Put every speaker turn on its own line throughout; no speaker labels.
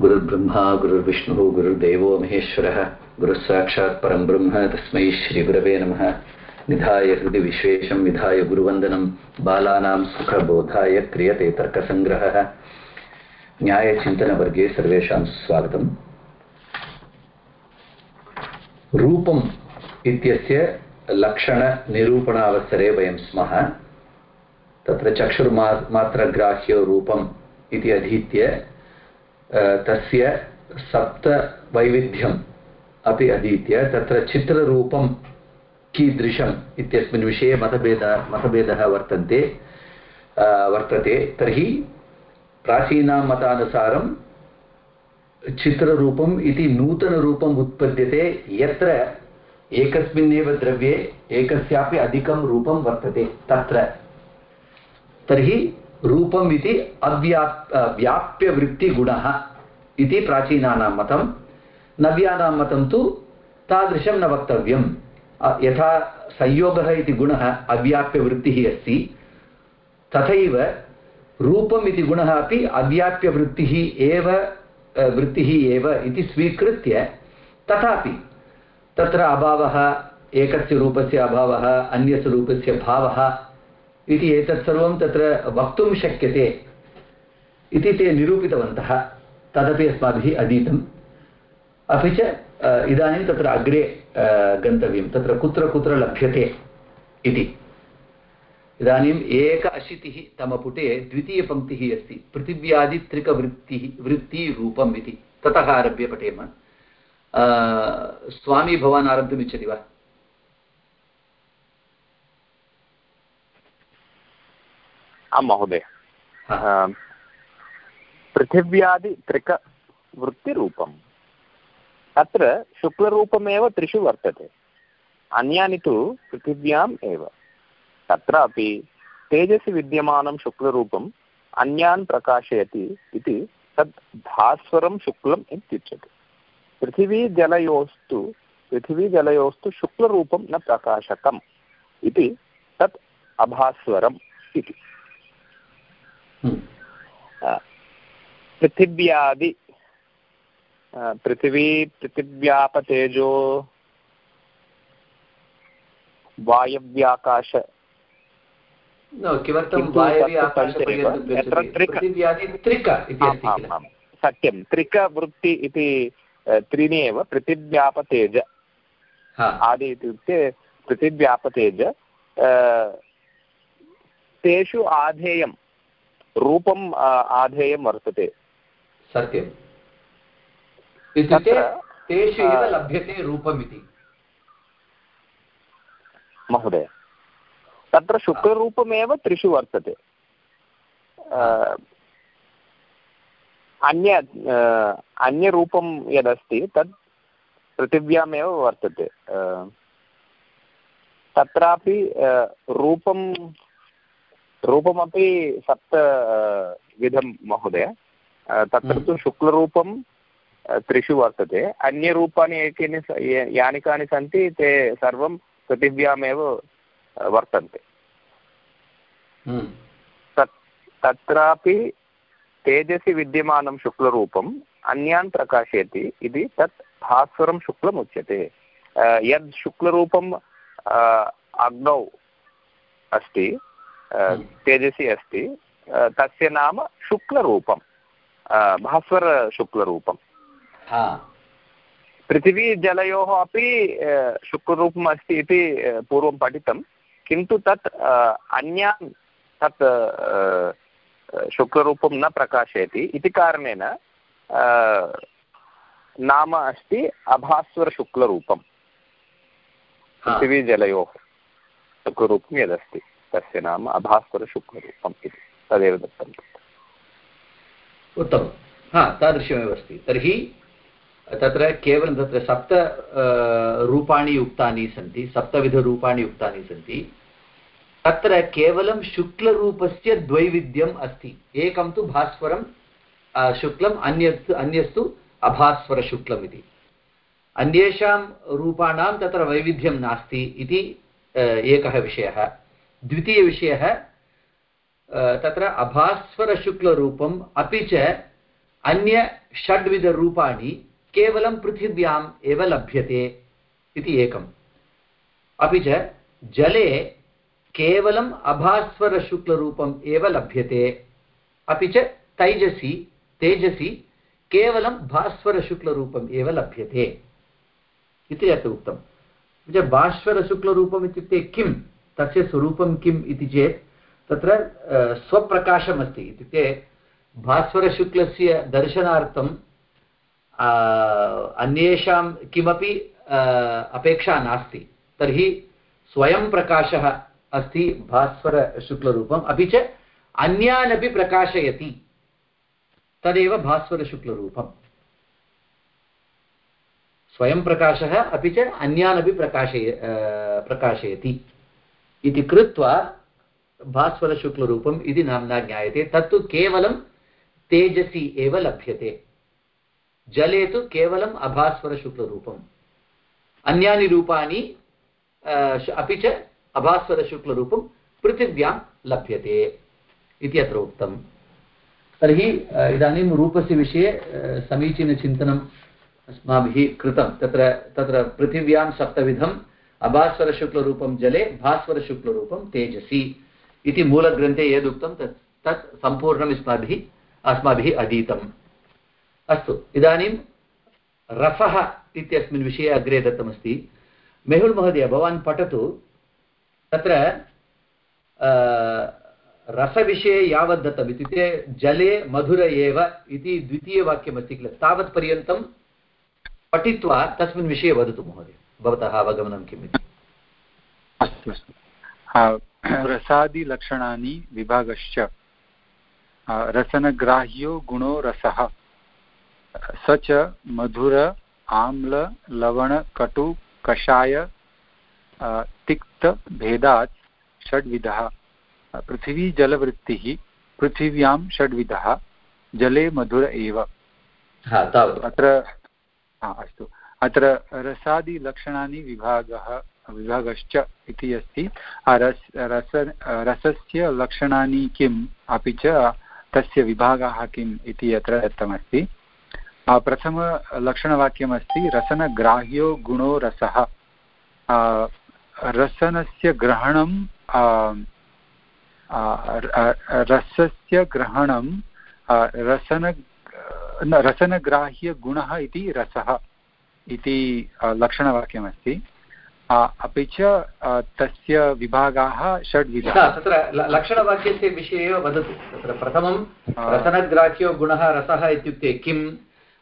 गुरुर्ब्रह्मा, गुरुर्विष्णुः, गुरुर्देवो महेश्वरः। गुरुः परं ब्रह्म, तस्मै श्रीगुरवे नमः। निधाय हृदि विश्वेशं विधाय गुरुवन्दनं। बालानां सुखबोधाय क्रियते तर्कसङ्ग्रहः। न्यायचिन्तनवर्गे सर्वेषां स्वागतम्। रूपम् इत्यस्य लक्षणनिरूपणावसरे वयं स्मः। तत्र चक्षुर्मा मात्रग्राह्यो रूपम् इति अधीत्य तस्य सप्तवैविध्यम् अपि अधीत्य, तत्र चित्ररूपं कीदृशम् इत्यस्मिन् विषये मतभेदः मतभेदः वर्तन्ते वर्तते। तर्हि प्राचीनां मतानुसारं चित्ररूपम् इति नूतनरूपम् उत्पद्यते, यत्र एकस्मिन्नेव द्रव्ये एकस्यापि अधिकं रूपं वर्तते, तत्र। तर्हि रूपम् इति अव्याप् व्याप्यवृत्तिगुणः इति प्राचीनानां मतं। नव्यानां मतं तु तादृशं न वक्तव्यं यथा संयोगः इति गुणः अव्याप्यवृत्तिः अस्ति, तथैव रूपम् इति गुणः अपि अव्याप्यवृत्तिः एव वृत्तिः एव इति स्वीकृत्य तथापि तत्र अभावः, एकस्य रूपस्य अभावः, अन्यस्य रूपस्य भावः इति एतत् सर्वं तत्र वक्तुं शक्यते इति ते निरूपितवन्तः, तदपि अस्माभिः अधीतम्। अपि च इदानीं तत्र अग्रे गन्तव्यं, तत्र कुत्र कुत्र लभ्यते इति। इदानीम् एक अशीतिः तमपुटे द्वितीयपङ्क्तिः अस्ति पृथिव्यादित्रिकवृत्तिः वृत्तिरूपम् इति। ततः आरभ्य पठेम। स्वामी भवान् आरब्धुमिच्छति वा?
आं महोदय। पृथिव्यादित्रिकवृत्तिरूपं तत्र शुक्लरूपमेव त्रिषु वर्तते। अन्यानि तु पृथिव्याम् एव। तत्रापि तेजसि विद्यमानं शुक्लरूपम् अन्यान् प्रकाशयति इति तद् भास्वरं शुक्लम् इत्युच्यते। पृथिवीजलयोस्तु पृथिवीजलयोस्तु शुक्लरूपं न प्रकाशकम् इति तत् अभास्वरम् इति। पृथिव्यादि पृथिवी पृथिव्यापतेजो वायव्याकाश सत्यं त्रिकवृत्ति इति त्रीणि एव पृथिव्यापतेज आदि इत्युक्ते पृथिव्यापतेज तेषु आधेयं रूपम् आधेयं वर्तते।
सत्यम्। इत्युक्ते तेषु एव लभ्यते रूपम् इति
महोदय तत्र शुक्लरूपमेव त्रिषु वर्तते। अन्य अन्यरूपं यदस्ति तत् पृथिव्यामेव वर्तते। तत्रापि रूपं रूपमपि सप्तविधं महोदय. तत्र तु शुक्लरूपं त्रिषु वर्तते. अन्यरूपाणि एकानि यानि कानि सन्ति ते सर्वं पृथिव्यामेव वर्तन्ते. तत् तत्रापि तेजसि विद्यमानं शुक्लरूपम् अन्यान् प्रकाशयति इति तत् भास्वरं शुक्लम् उच्यते. यद् शुक्लरूपम् अग्नौ अस्ति तेजसि अस्ति। तस्य नाम शुक्लरूपं भास्वरशुक्लरूपं पृथिवीजलयोः अपि शुक्लरूपम् अस्ति इति पूर्वं पठितं। किन्तु तत् अन्यान् तत् शुक्लरूपं न प्रकाशयति। इति कारणेन नाम अस्ति अभास्वरशुक्लरूपं पृथिवीजलयोः शुक्लरूपं यदस्ति। तस्य नाम अभास्वरशुक्लरूपम् इति। तदेव दत्तं।
उत्तमं। हा तादृशमेव अस्ति तर्हि तत्र केवलं तत्र सप्त रूपाणि उक्तानि सन्ति, सप्तविधरूपाणि उक्तानि सन्ति। तत्र केवलं शुक्लरूपस्य द्वैविध्यम् अस्ति। एकं तु भास्वरं शुक्लम् अन्यत्, अन्यस्तु अभास्वरशुक्लम् इति। अन्येषां रूपाणां तत्र वैविध्यं नास्ति इति एकः विषयः। द्वितीयविषयः तत्र अभास्वरशुक्लरूपम् अपि च अन्य षड्विधरूपाणि केवलं पृथिव्याम् एव लभ्यते इति एकम्। अपि च जले केवलम् अभास्वरशुक्लरूपम् एव लभ्यते। अपि च तैजसि, तेजसि केवलं भास्वरशुक्लरूपम् एव लभ्यते। इति अत्र उक्तं भास्वरशुक्लरूपम् इत्युक्ते किं तस्य स्वरूपं किम् इति चेत् तत्र स्वप्रकाशमस्ति इत्युक्ते भास्वरशुक्लस्य दर्शनार्थं अन्येषां किमपि अपेक्षा नास्ति। तर्हि स्वयं प्रकाशः अस्ति भास्वरशुक्लरूपम्। अपि च अन्यान् अपि प्रकाशयति। तदेव भास्वरशुक्लरूपम्। स्वयं प्रकाशः, अपि च अन्यान् अपि प्रकाशय प्रकाशयति। इति कृत्वा भास्वरशुक्लरूपम् इति नाम्ना ज्ञायते, तत्तु केवलं तेजसि एव लभ्यते। जले तु केवलम् अभास्वरशुक्लरूपम्। अन्यानि रूपाणि अपि च अभास्वरशुक्लरूपं पृथिव्यां लभ्यते इति अत्र उक्तम्। तर्हि इदानीं रूपस्य विषये समीचीनचिन्तनम् अस्माभिः कृतं। तत्र तत्र पृथिव्यां सप्तविधम् अभास्वरशुक्लरूपं जले भास्वरशुक्लरूपं तेजसि इति मूलग्रन्थे यदुक्तं तत् तत् सम्पूर्णम् अस्माभिः अस्माभिः अधीतम् अस्तु इदानीं रसः इत्यस्मिन् विषये अग्रे दत्तमस्ति मेहुल् महोदय भवान् पठतु तत्र रसविषये यावत् दत्तम् इत्युक्ते जले मधुर एव इति द्वितीयवाक्यमस्ति किल तावत्पर्यन्तं पठित्वा तस्मिन् विषये वदतु महोदय भवतः अवगमनं किम् इति
अस्तु। अस्तु रसादिलक्षणानि विभागश्च। रसनग्राह्यो गुणो रसः। स च मधुर आम्ल लवण कटु कषाय तिक्तभेदात् षड्विधः। पृथिवीजलवृत्तिः पृथिव्यां षड्विधः जले मधुर एव। अत्र अस्तु। अत्र रसादिलक्षणानि विभागः, विभागश्च इति अस्ति। रस रस, रसस्य लक्षणानि किम् अपि च तस्य विभागाः किम् इति अत्र दत्तमस्ति। प्रथमलक्षणवाक्यमस्ति रसनग्राह्यो गुणो रसः। रसनस्य ग्रहणं रसस्य ग्रहणं रसन रसनग्राह्यगुणः इति रसः। इति लक्षणवाक्यमस्ति। अपि च तस्य विभागाः षड्विधाः
तत्र लक्षणवाक्यस्य विषये एव वदतु। तत्र प्रथमं रसनग्राह्यो गुणः रसः इत्युक्ते किम्?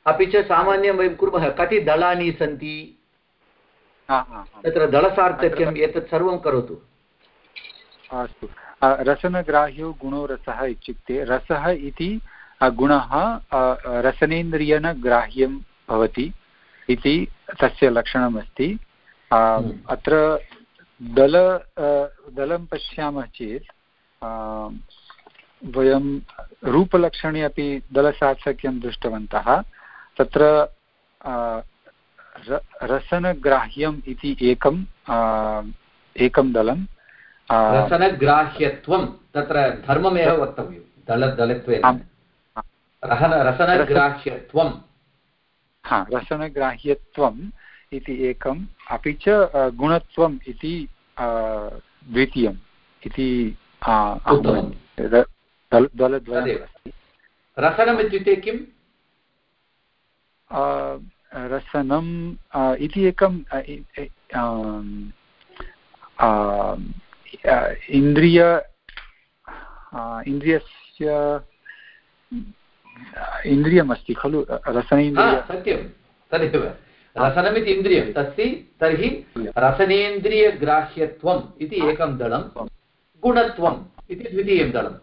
अपि च सामान्यं वयं कुर्मः कति दलानि सन्ति? तत्र दलसार्थक्यम् एतत् सर्वं करोतु।
अस्तु। रसनग्राह्यो गुणो रसः इत्युक्ते रसः इति गुणः रसनेन्द्रियेण ग्राह्यं भवति। इति तस्य लक्षणमस्ति। हम्म। अत्र दल दलं पश्यामः चेत् वयं रूपलक्षणे अपि दलसार्थक्यं दृष्टवन्तः। तत्र रसनग्राह्यम् इति एकं एकं दलं।
रसनग्राह्यत्वं तत्र धर्ममेव वक्तव्यं। दल दलत्वेन रसनग्राह्यत्वं।
हा रसनग्राह्यत्वम् इति एकम् अपि च गुणत्वम् इति द्वितीयम् इति दलद्वयम्
रसनम् इत्युक्ते किम्?
रसनम् इति एकं इन्द्रिय इन्द्रियस्य इन्द्रियमस्ति खलु? रसनेन्द्रिय
सत्यं। तदेव। रसनमिति इन्द्रियम् अस्ति तर्हि रसनेन्द्रियग्राह्यत्वम् इति एकं दलं। गुणत्वम् इति द्वितीयं दलं।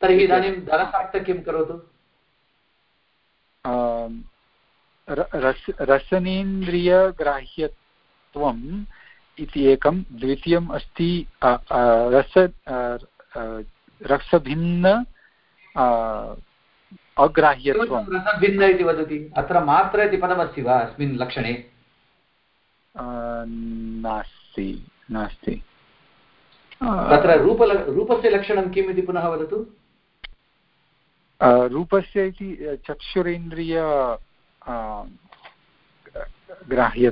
तर्हि इदानीं दलसार्थक्यं करोतु?
रस रसनेन्द्रियग्राह्यत्वम् इति एकं द्वितीयम् अस्ति। रस रसभिन्न अग्राह्यत्वं
रसभिन्न इति वदति। अत्र मात्र इति पदमस्ति वा अस्मिन् लक्षणे?
नास्ति नास्ति।
तत्र रूप रूपस्य लक्षणं किम् इति पुनः वदतु।
रूपस्य इति चक्षुरेन्द्रिय ग्राह्य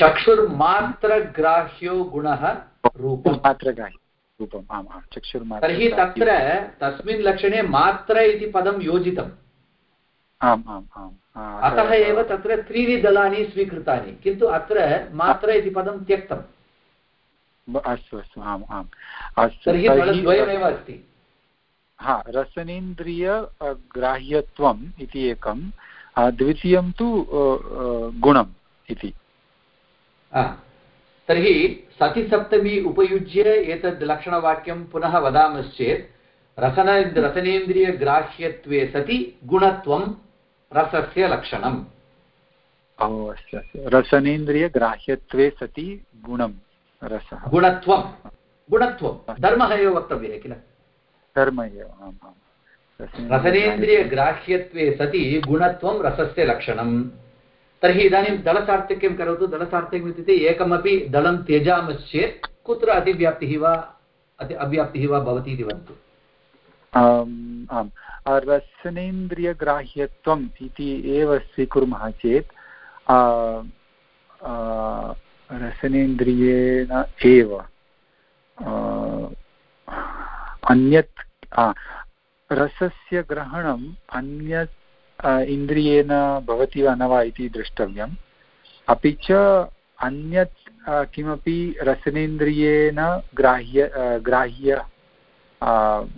चक्षुर्मात्रग्राह्यो गुणः रूपं।
मात्रग्राह्य। रूपम् आम् आम् चक्षुर्मात्र
तर्हि तत्र तस्मिन् लक्षणे मात्र इति पदं योजितम्।
आम् आम् आम्।
अतः एव तत्र त्रीणि दलानि स्वीकृतानि किन्तु अत्र मात्र इति पदं त्यक्तम्।
अस्तु अस्तु आम् आम्। अस्तु
तर्हि दलद्वयमेव अस्ति।
हा रसनेन्द्रिय ग्राह्यत्वम् इति एकं द्वितीयं तु गुणम् इति।
तर्हि सतिसप्तमी उपयुज्य एतद् लक्षणवाक्यं पुनः वदामश्चेत् रसन रसनेन्द्रियग्राह्यत्वे सति गुणत्वं रसस्य लक्षणम्।
रसनेन्द्रियग्राह्यत्वे सति गुणं रसः।
गुणत्वं। गुणत्वं। धर्मः एव वक्तव्यः किल?
धर्म एव आम् आम्।
रसनेन्द्रियग्राह्यत्वे सति गुणत्वं रसस्य लक्षणं तर्हि इदानीं दलसार्थक्यं करोतु। दलसार्थक्यम् इत्युक्ते एकमपि दलं त्यजामश्चेत् कुत्र अतिव्याप्तिः वा अति अव्याप्तिः वा भवति इति वदतु।
आम् रसनेन्द्रियग्राह्यत्वम् इति एव स्वीकुर्मः चेत् रसनेन्द्रियेण एव अन्यत् रसस्य ग्रहणम् अन्यत् इन्द्रियेण भवति वा न वा इति द्रष्टव्यम्। अपि च अन्यत् किमपि रसनेन्द्रियेण ग्राह्य ग्राह्य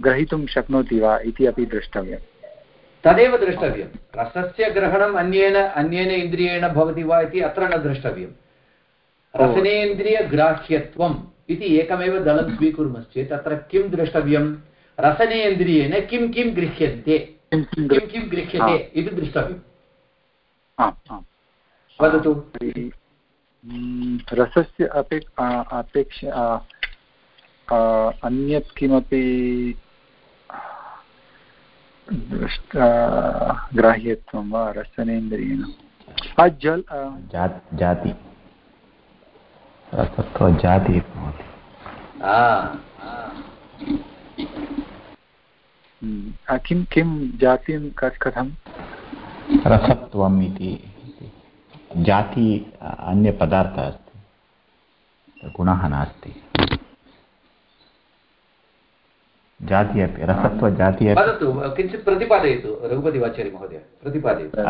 ग्रहीतुं शक्नोति वा इति अपि द्रष्टव्यम्।
तदेव द्रष्टव्यं रसस्य ग्रहणम् अन्येन अन्येन इन्द्रियेण भवति वा इति अत्र न द्रष्टव्यं रसनेन्द्रियग्राह्यत्वम् इति एकमेव दलं स्वीकुर्मश्चेत् तत्र किं द्रष्टव्यं रसनेन्द्रियेण किं किं गृह्यन्ते? किं किं गृह्यते इति द्रष्टव्यम् वदतु।
रसस्य अपे अपेक्ष अन्यत् किमपि ग्राह्यत्वं वा रसनेन्द्रियेण। जल्
जाति जाति।
किं किं जातिं कथं?
रसत्वम् इति जाति अन्यपदार्थः अस्ति। गुणः नास्ति। जाति अपि रसत्वजाति अपि।
वदतु किञ्चित् प्रतिपादयतु रघुपतिवाचार्य महोदय प्रतिपादयतु।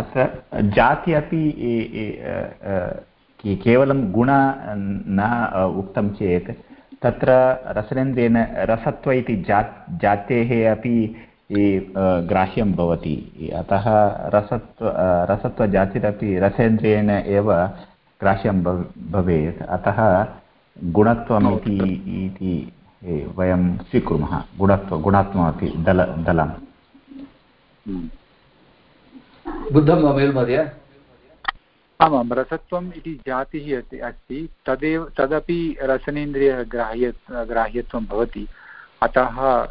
अत्र जाति अपि केवलं गुण न उक्तं चेत् तत्र रसनेन्द्रेण रसत्व इति जा जातेः अपि ग्राह्यं भवति। अतः रसत्व रसत्वजातिरपि रसेन्द्रेण एव ग्राह्यं भवेत्। अतः गुणत्वम् इति वयं स्वीकुर्मः। गुणत्व गुणात्मकमपि दल दलम्।
बुद्धं वा महोदय?
आमां, रसत्वम् इति जातिः अस्ति, तदेव, तदपि रसनेन्द्रियग्राह्य, ग्राह्यत्वं भवति, अतः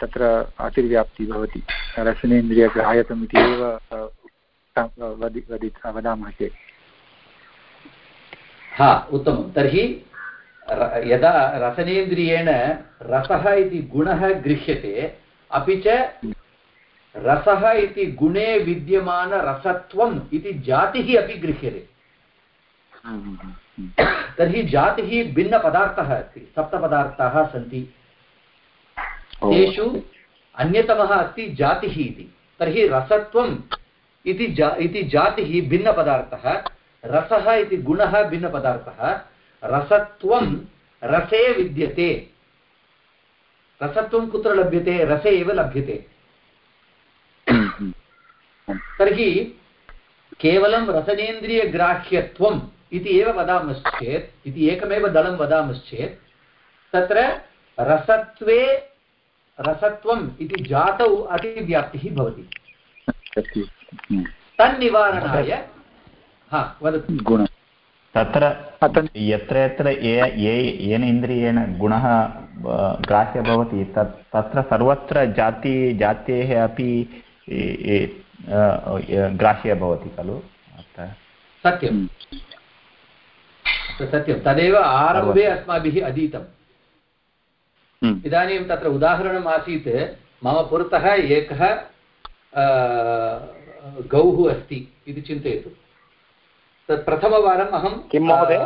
तत्र अतिर्व्याप्तिः भवति। रसनेन्द्रियग्राह्यत्वम् इति एव वदामः चेत्।
हा, उत्तमं। तर्हि यदा रसनेन्द्रियेण रसः इति गुणः गृह्यते, अपि च रसः इति गुणे विद्यमानरसत्वम् इति जातिः अपि गृह्यते। तर्हि जातिः भिन्नपदार्थः अस्ति सप्तपदार्थाः सन्ति। तेषु अन्यतमः अस्ति जातिः इति। तर्हि रसत्वम् इति जा इति जातिः भिन्नपदार्थः रसः इति गुणः भिन्नपदार्थः रसत्वं रसे विद्यते। रसत्वं कुत्र लभ्यते? रसे एव लभ्यते। तर्हि केवलं रसनेन्द्रियग्राह्यत्वम् इति एव वदामश्चेत् इति एकमेव दलं वदामश्चेत् तत्र रसत्वे रसत्वम् इति जातौ अतिव्याप्तिः भवति। तन्निवारणाय हा वदतु।
गुणः। तत्र यत्र यत्र ये येन इन्द्रियेण गुणः ग्राह्य भवति तत् तत्र सर्वत्र जाति जातेः अपि ग्राह्य भवति खलु?
सत्यं सत्यं तदेव आरम्भे अस्माभिः अधीतम्।
हम्म।
इदानीं तत्र उदाहरणम् आसीत् मम पुरतः एकः गौः अस्ति इति चिन्तयतु। तत् प्रथमवारम् अहं
किं महोदय?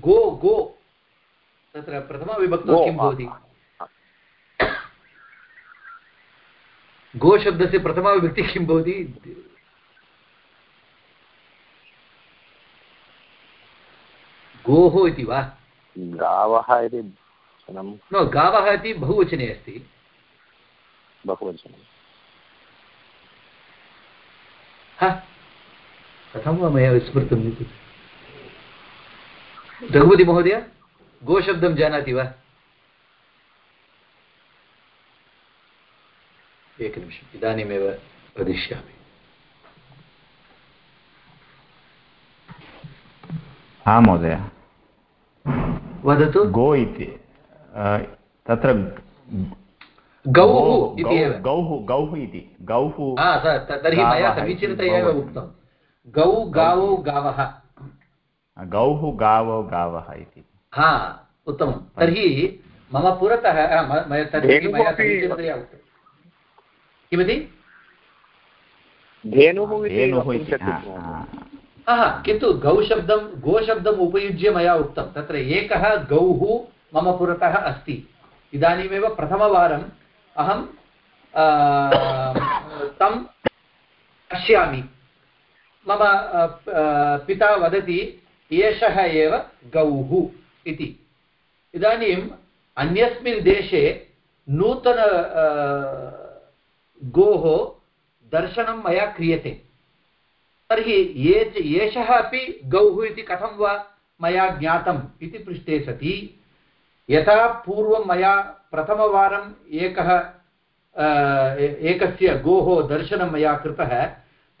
गो गो। तत्र प्रथमविभक्तौ किं भवति? गोशब्दस्य प्रथमाविभक्तिः किं भवति? गोः इति वा?
गावः इति
न गावः इति बहुवचने अस्ति।
बहुवचनं।
ह? कथं वा मया विस्मृतम् इति? रघुपतिमहोदय गोशब्दं जानाति वा? एकनिमिषम्। इदानीमेव वदिष्यामि।
हा महोदय।
वदतु।
गो इति तत्र
गौः इति एव।
गौः गौः इति। गौः
तर्हि मया समीचीनतया एव उक्तं गौ गावौ गावः।
गौः गावो गावः इति।
हा उत्तमं तर्हि मम पुरतः हा, तर्हि मया समीचीनतया उक्तं किमिति?
धेनुः
किन्तु गौशब्दं गोशब्दम् उपयुज्य मया उक्तं। तत्र एकः गौः मम पुरतः अस्ति। इदानीमेव प्रथमवारम् अहं तं पश्यामि। मम पिता वदति एषः एव गौः इति। इदानीम् अन्यस्मिन् देशे नूतन आ, गोः दर्शनं मया क्रियते। तर्हि ये एषः अपि गौः इति कथं वा मया ज्ञातम् इति पृष्टे सति। यथा पूर्वं मया प्रथमवारम् एकः एकस्य गोः दर्शनं मया कृतः,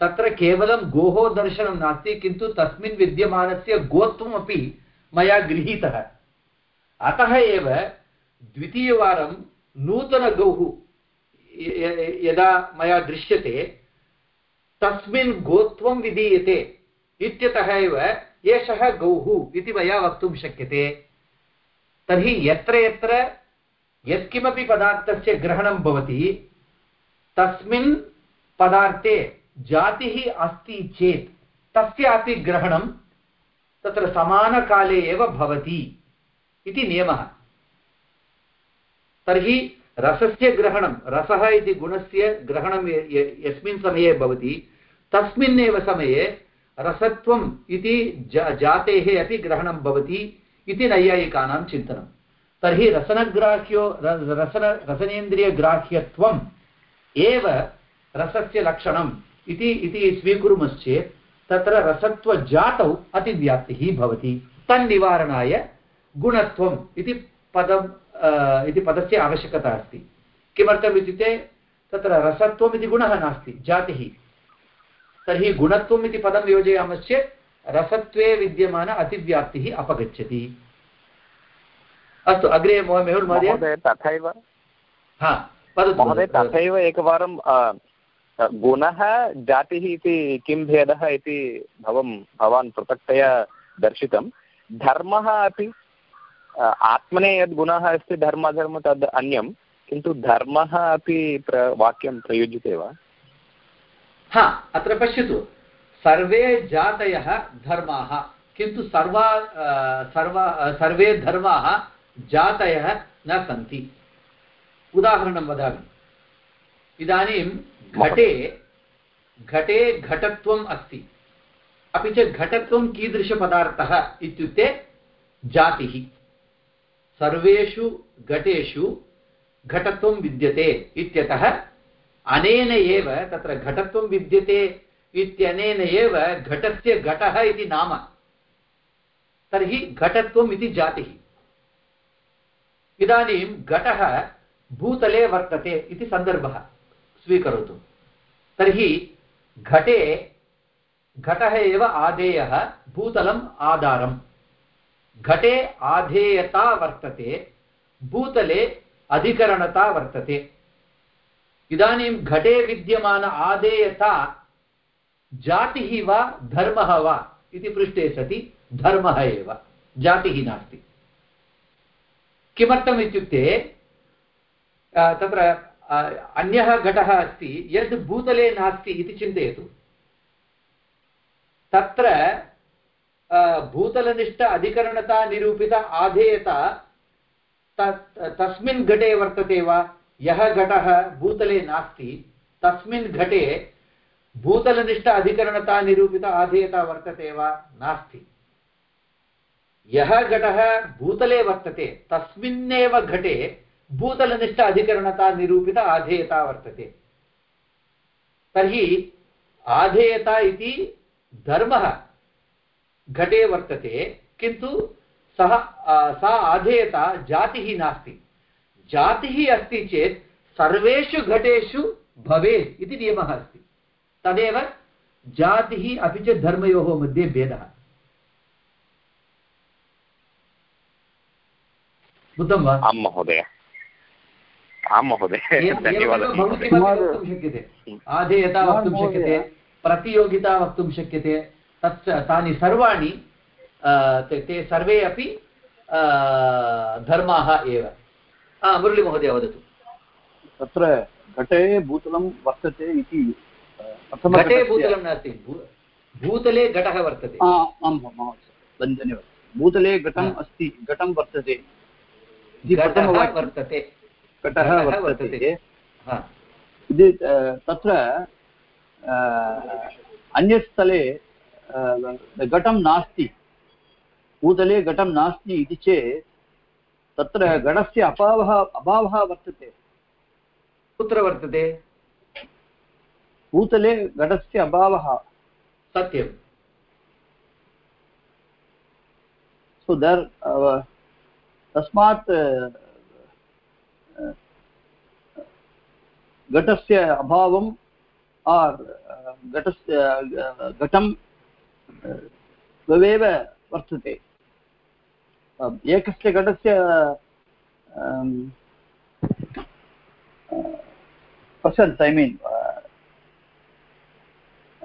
तत्र केवलं गोः दर्शनं नास्ति, किन्तु तस्मिन् विद्यमानस्य गोत्वमपि मया गृहीतः। अतः एव द्वितीयवारं नूतनगौः यदा मया दृश्यते, तस्मिन् गोत्वं विधीयते, इत्यतः एव एषः गौः इति मया वक्तुं शक्यते। तर्हि यत्र यत्र यत्किमपि पदार्थस्य ग्रहणं भवति, तस्मिन् पदार्थे जातिः अस्ति चेत्, तस्यापि ग्रहणं तत्र समानकाले एव भवति इति नियमः। तर्हि रसस्य ग्रहणं रसः इति गुणस्य ग्रहणं यस्मिन् समये भवति तस्मिन्नेव समये रसत्वम् इति जा जातेः अपि ग्रहणं भवति इति नैयायिकानां चिन्तनं तर्हि रसनग्राह्यो रसन रसनेन्द्रियग्राह्यत्वम् एव रसस्य लक्षणम् इति इति स्वीकुर्मश्चेत् तत्र रसत्वजातौ अतिव्याप्तिः भवति। तन्निवारणाय गुणत्वम् इति पदम् अ, इति पदस्य आवश्यकता अस्ति। किमर्थम् इत्युक्ते तत्र रसत्वम् इति गुणः नास्ति जातिः। तर्हि गुणत्वम् इति पदं योजयामश्चेत् रसत्वे विद्यमान अतिव्याप्तिः अपगच्छति। अस्तु अग्रे महो- मेहुल् महोदय।
तथैव।
हा वदतु
महोदय तथैव एकवारं गुणः जातिः इति किं भेदः इति भवं भवान् पृथक्तया दर्शितं। धर्मः अपि आत्मने यद् गुणः अस्ति धर्मधर्म, तद् अन्यं, किन्तु धर्मः अपि प्र, वाक्यं प्रयुज्यते वा?
हा, अत्र पश्यतु। सर्वे जातयः धर्माः, किन्तु सर्वा सर्वा सर्वे धर्माः जातयः न सन्ति। उदाहरणं वदामि। इदानीं घटे घटे घटत्वम् अस्ति। अपि च घटत्वं कीदृशपदार्थः इत्युक्ते जातिः। सर्वेषु घटेषु घटत्वं विद्यते इत्यतः अनेन एव तत्र घटत्वं विद्यते इत्यनेन एव घटस्य घटः इति नाम। तर्हि घटत्वम् इति जातिः। इदानीं घटः भूतले वर्तते इति सन्दर्भः स्वीकरोतु। तर्हि घटे, घटः एव आधेयः भूतलम् आधारम्। घटे आधेयता वर्तते, भूतले अधिकरणता वर्तते। इदानीं घटे विद्यमान आदेयता जातिः वा धर्मः वा इति पृष्टे सति धर्मः एव, जातिः नास्ति। किमर्थम् इत्युक्ते तत्र अन्यः घटः अस्ति, यद् भूतले नास्ति इति चिन्तयतु। तत्र भूतलनिष्ठ अधिकरणता निरूपित आधेयता तस्मिन् घटे वर्तते वा यः घटः भूतले नास्ति तस्मिन् घटे भूतलनिष्ठ अधिकरणता निरूपित आधेयता वर्तते वा नास्ति यः घटः भूतले वर्तते तस्मिन्नेव घटे भूतलनिष्ठ अधिकरणता निरूपित आधेयता वर्तते तर्हि आधेयता इति धर्मः घटे वर्तते किन्तु सः सा आधेयता जातिः नास्ति। जातिः अस्ति चेत् सर्वेषु घटेषु भवेत् इति नियमः अस्ति। तदेव जातिः अपि च धर्मयोः मध्ये भेदः। बुद्धं वा?
आं महोदय। आं महोदय। धन्यवादः।
शक्यते। आधेयता वक्तुं शक्यते प्रतियोगिता वक्तुं शक्यते। तत् तानि सर्वाणि ते सर्वे अपि धर्माः एव। मुरळीमहोदय वदतु।
तत्र घटे भूतलं वर्तते इति
घटे भूतलं नास्ति भूतले घटः वर्तते।
भूतले घटम् अस्ति घटं वर्तते।
वर्तते।
घटः वर्तते। तत्र अन्यस्थले घटं नास्ति। भूतले घटं नास्ति इति चेत् तत्र घटस्य अभावः अभावः वर्तते।
कुत्र वर्तते?
भूतले घटस्य अभावः।
सत्यं
सो दर् तस्मात् घटस्य अभावं घटस्य घटं द्ववेव वर्तते। एकस्य घटस्य पर्सेण्ट् ऐ मीन्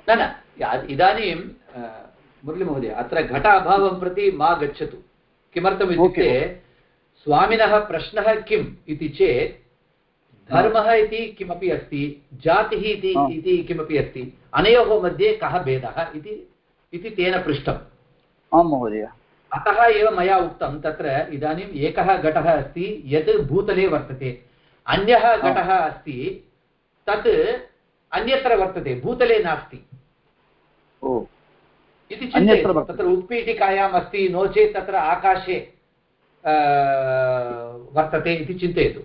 न न इदानीं मुरळीमहोदय अत्र घट अभावं प्रति मा गच्छतु। किमर्थम् इत्युक्ते स्वामिनः प्रश्नः किम् इति चेत् धर्मः इति किमपि अस्ति जातिः इति किमपि अस्ति अनयोः मध्ये कः भेदः इति तेन पृष्टम्।
आं महोदय।
अतः एव मया उक्तं तत्र इदानीम् एकः घटः अस्ति यत् भूतले वर्तते। अन्यः घटः अस्ति तत् अन्यत्र वर्तते भूतले नास्ति। इति चिन्तयतु। तत्र उत्पीठिकायाम् अस्ति नो चेत् तत्र आकाशे वर्तते इति चिन्तयतु।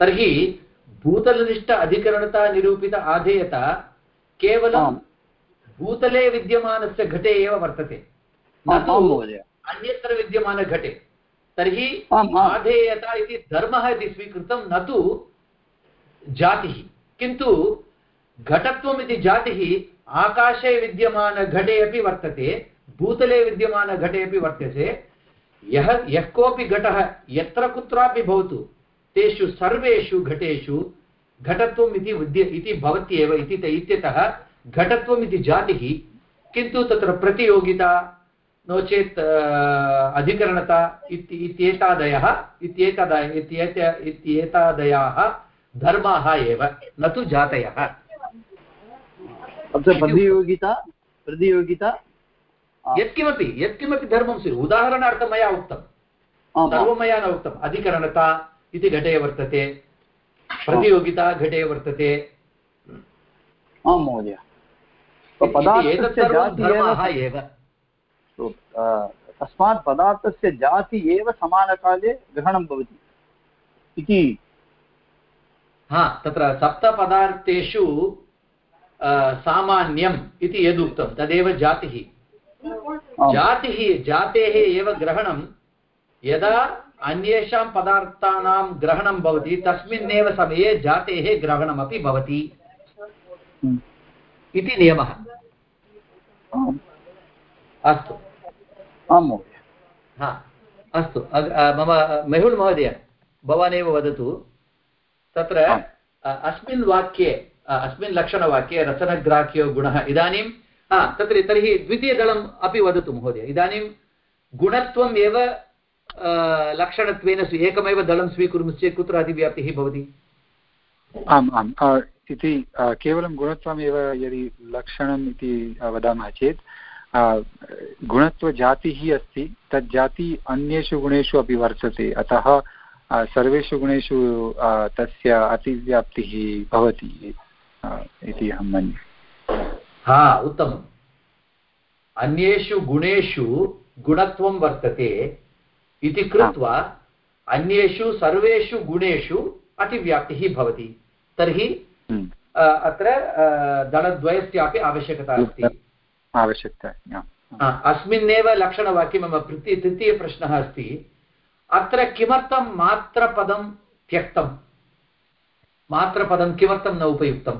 तर्हि भूतलनिष्ठ अधिकरणता निरूपित आधेयता केवलं भूतले विद्यमानस्य घटे एव वर्तते। न तु अन्यत्र विद्यमानघटे तर्हि आधेयता इति धर्मः इति स्वीकृतं न तु जातिः। किन्तु घटत्वम् इति जातिः आकाशे विद्यमानघटे अपि वर्तते भूतले विद्यमानघटे अपि वर्तते। यः यः कोऽपि घटः यत्र कुत्रापि भवतु तेषु सर्वेषु घटेषु घटत्वम् इति विद्य इति भवत्येव इति इत्यतः घटत्वम् इति जातिः किन्तु तत्र प्रतियोगिता नो चेत् अधिकरणता इत्येतादयः इत्येतद इत्येतादयाः धर्माः एव न तु जातयः
प्रतियोगिता प्रतियोगिता
यत्किमपि यत्किमपि धर्मं स्वीकु उदाहरणार्थं मया उक्तं सर्वं मया न उक्तम् अधिकरणता इति घटे वर्तते प्रतियोगिता घटे वर्तते
आं महोदय
एव
तस्मात् पदार्थस्य जाति एव समानकाले ग्रहणं भवति। इति
हा तत्र सप्तपदार्थेषु सामान्यम् इति यदुक्तं तदेव जातिः। जातिः जातेः एव ग्रहणं यदा अन्येषां पदार्थानां ग्रहणं भवति तस्मिन्नेव समये जातेः ग्रहणमपि भवति। इति नियमः। अस्तु।
आं महोदय।
हा अस्तु। मम मेहुल् महोदय भवानेव वदतु। तत्र अस्मिन् वाक्ये अस्मिन् लक्षणवाक्ये रसनग्राह्यो गुणः इदानीं हा तत्र तर्हि द्वितीयदलम् अपि वदतु महोदय। इदानीं गुणत्वम् एव लक्षणत्वेन एकमेव दलं स्वीकुर्मश्चेत् कुत्र अतिव्याप्तिः भवति?
आम् आम्। इति केवलं गुणत्वमेव यदि लक्षणम् इति वदामः चेत् गुणत्वजातिः अस्ति तत् जाति अन्येषु गुणेषु अपि वर्तते अतः सर्वेषु गुणेषु तस्य अतिव्याप्तिः भवति इति अहं मन्ये।
हा उत्तमम्। अन्येषु गुणेषु गुणत्वं वर्तते इति कृत्वा अन्येषु सर्वेषु गुणेषु अतिव्याप्तिः भवति तर्हि अत्र अ, दलद्वयस्यापि आवश्यकता अस्ति।
आवश्यकता
अस्मिन्नेव लक्षणवाक्ये मम तृतीय तृतीयप्रश्नः अस्ति। अत्र किमर्थं मात्रपदं त्यक्तं? मात्रपदं किमर्थं न उपयुक्तं?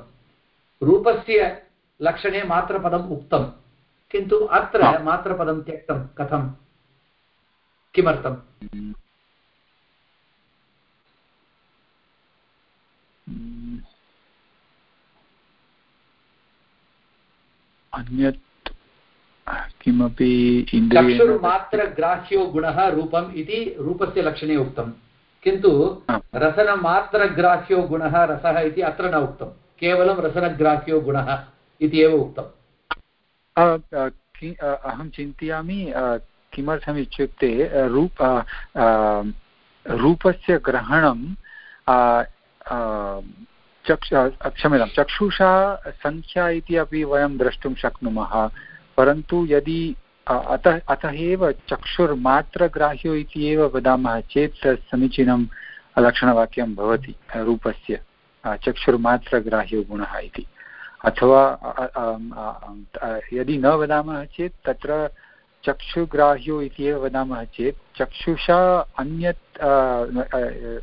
रूपस्य लक्षणे मात्रपदम् उक्तं किन्तु अत्र मात्रपदं त्यक्तं कथं? किमर्थं?
अन्यत् किमपि
चक्षुर्मात्रग्राह्यो गुणः रूपम् इति रूपस्य लक्षणे उक्तं। किन्तु। रसनमात्रग्राह्यो गुणः रसः इति अत्र न उक्तं। केवलं रसनग्राह्यो गुणः इति एव उक्तम्
अहं चिन्तयामि किमर्थमित्युक्ते रूप रूपस्य ग्रहणं चक्ष क्षम्यतां, चक्षुषा सङ्ख्या इति अपि वयं द्रष्टुं शक्नुमः, परन्तु यदि अतः अतः एव चक्षुर्मात्रग्राह्यो इति एव वदामः चेत् समीचीनं लक्षणवाक्यं भवति, रूपस्य चक्षुर्मात्रग्राह्यो गुणः इति। अथवा यदि न वदामः चेत् तत्र चक्षुग्राह्यो इति एव वदामः चेत् चक्षुषा अन्यत्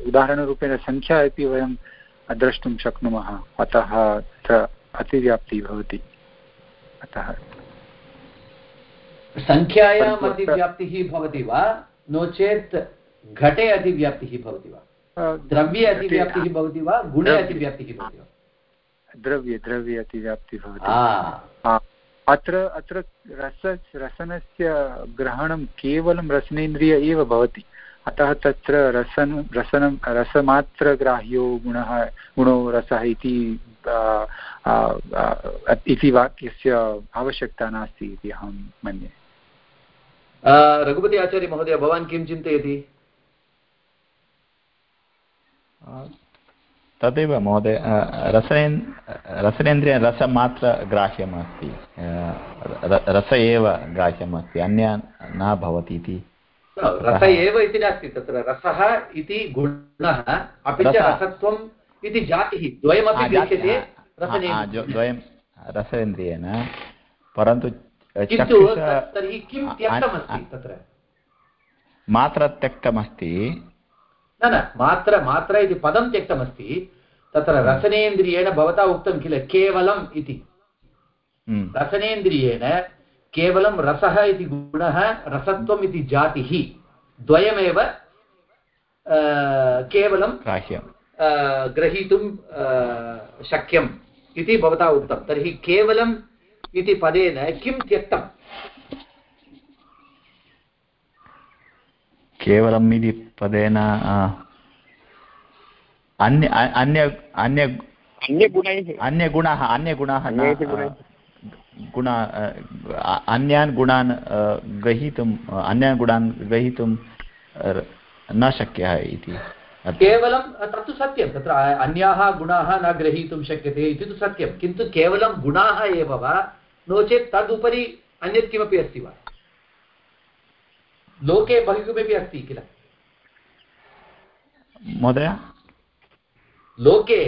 उदाहरणरूपेण सङ्ख्या अपि वयं द्रष्टुं शक्नुमः। अतः तत्र अतिव्याप्तिः भवति। अतः
सङ्ख्यायाम्
अत्र-
अतिव्याप्तिः भवति वा? नो चेत् घटे अतिव्याप्तिः भवति वा? द्रव्ये अतिव्याप्तिः भवति वा? गुणे अतिव्याप्तिः भवति वा?
द्रव्ये द्रव्ये अतिव्याप्तिः भवति। अत्र अत्र रस रसनस्य ग्रहणं केवलं रसनेन्द्रिय एव भवति। अतः तत्र रसन रसनं रसमात्रग्राह्यो गुणः गुणो रसः इति इति वाक्यस्य आवश्यकता नास्ति इति अहं मन्ये।
रघुपति आचार्य महोदय भवान् किं चिन्तयति?
तदेव महोदय अ, रसेन् रसनेन्द्रिय रसमात्रग्राह्यम् अस्ति अ, र- रस एव ग्राह्यम् अस्ति अन्य न भवति इति
रस एव इति नास्ति तत्र। रसः इति गुणः अपि च रसत्वम् इति जातिः द्वयमपि
जो- द्वयं रसेन्द्रियेण परन्तु
किन्तु तर्हि किं त्यक्तमस्ति तत्र?
मात्र त्यक्तमस्ति।
न न मात्र मात्र इति पदं त्यक्तमस्ति। तत्र रसनेन्द्रियेण भवता उक्तं किल? केवलम् इति।
हम्म,
रसनेन्द्रियेण केवलं रसः इति गुणः रसत्वम् इति जातिः द्वयमेव केवलं ग्रहीतुं शक्यम् इति भवता उक्तं। तर्हि केवलम् इति पदेन किं त्यक्तं
केवलम् इति पदेन अ, अन्य अन्य अन्य
अन्यगुणैः।
अन्यगुणाः
गुणैः।
गुण अन्यान् गुणान् ग्रहीतुम् अन्यान् गुणान् ग्रहीतुं न शक्यः इति।
केवलं तत्तु सत्यं तत्र अन्याः गुणाः न ग्रहीतुं शक्यते इति तु सत्यं। किन्तु केवलं गुणाः एव वा? नो चेत् तदुपरि अन्यत् किमपि अस्ति वा? लोके बहिः किमपि अस्ति किल?
महोदय?
लोके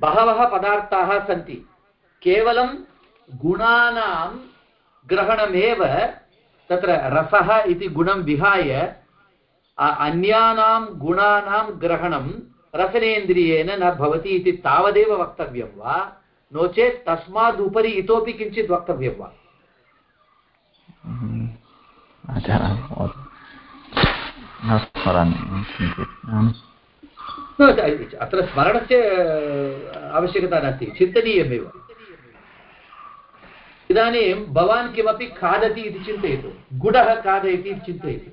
बहवः पदार्थाः सन्ति। केवलं गुणानां ग्रहणमेव तत्र रसः इति गुणं विहाय अन्यानां गुणानां ग्रहणं रसनेन्द्रियेण न भवति इति तावदेव वक्तव्यं वा? नो चेत् तस्मादुपरि इतोपि किञ्चित् वक्तव्यं वा? अत्र स्मरणस्य आवश्यकता नास्ति। चिन्तनीयमेव। इदानीं भवान् किमपि खादति इति चिन्तयतु। गुडः खादयति इति चिन्तयतु।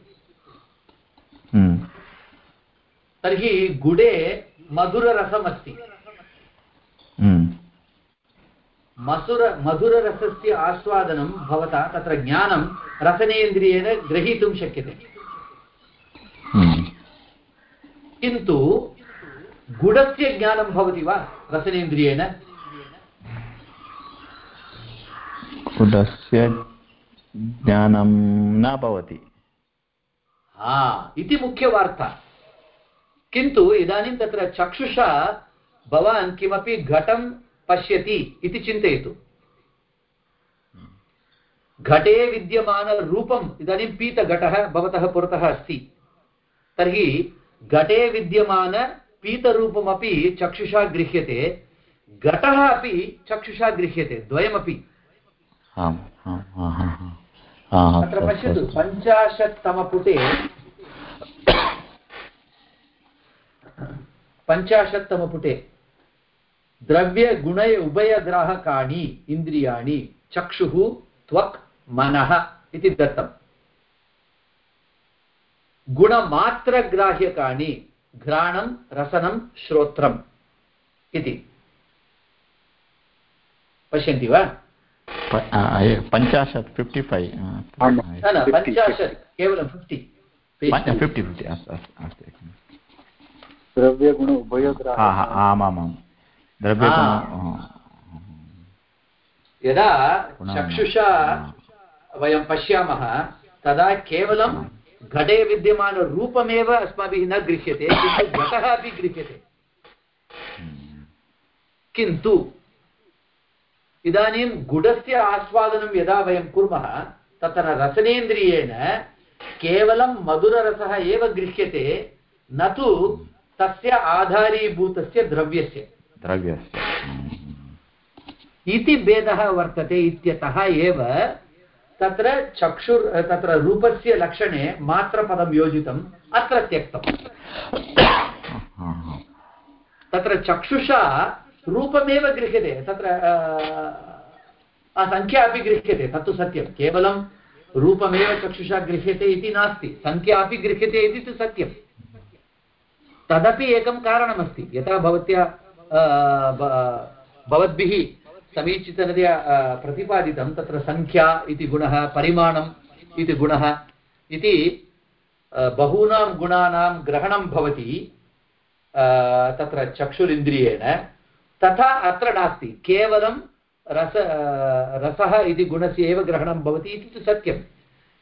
हम्म। तर्हि गुडे मधुररसम्
हम्म।
मसुर मधुररसस्य आस्वादनं भवता तत्र ज्ञानं रसनेन्द्रियेण ग्रहीतुं शक्यते।
hmm.
किन्तु गुडस्य ज्ञानं भवति वा रसनेन्द्रियेण?
गुडस्य ज्ञानं न भवति।
हा, इति मुख्यवार्ता। किन्तु इदानीं तत्र चक्षुषा भवान् किमपि घटं पश्यति इति चिन्तयतु। घटे विद्यमानरूपम् इदानीं पीतघटः भवतः पुरतः अस्ति। तर्हि घटे विद्यमानपीतरूपमपि चक्षुषा गृह्यते। घटः अपि चक्षुषा गृह्यते, द्वयमपि।
आम् हा, हा, हा। हा,
अत्र पश्यतु। पञ्चाशत्तमपुटे पञ्चाशत्तमपुटे द्रव्यगुणय उभयग्राहकाणि इन्द्रियाणि चक्षुः त्वक् मनः इति दत्तम् गुणमात्रग्राह्यकाणि घ्राणं रसनं श्रोत्रम् इति पश्यन्ति वा
पञ्चाशत् फिफ्टि फैव्
पञ्चाशत् केवलं फिफ्टि
फिफ्टि फिफ्टि अस्तु अस्तु अस्तु
द्रव्यगुण
हा आमामां द्रव्यगुण
यदा चक्षुषा वयं पश्यामः तदा केवलं घटे विद्यमानरूपमेव अस्माभिः न गृह्यते किन्तु घटः अपि गृह्यते किन्तु इदानीं गुडस्य आस्वादनं यदा वयं कुर्मः तत्र रसनेन्द्रियेण केवलं मधुररसः एव गृह्यते न तु तस्य आधारीभूतस्य द्रव्यस्य
द्रव्यस्य
इति भेदः वर्तते इत्यतः एव तत्र चक्षुर् तत्र रूपस्य लक्षणे मात्रपदं योजितम् अत्र त्यक्तम्। तत्र चक्षुषा रूपमेव गृह्यते, तत्र सङ्ख्या अपि गृह्यते, तत्तु सत्यं। केवलं रूपमेव चक्षुषा गृह्यते इति नास्ति। सङ्ख्या अपि गृह्यते इति तु सत्यं। तदपि एकं कारणमस्ति। यथा भवत्या भवद्भिः समीचीनतया प्रतिपादितं, तत्र सङ्ख्या इति गुणः, परिमाणम् इति गुणः इति बहूनां गुणानां ग्रहणं भवति तत्र चक्षुरिन्द्रियेण। तथा अत्र नास्ति। केवलं रस रसः इति गुणस्य एव ग्रहणं भवति इति तु सत्यं।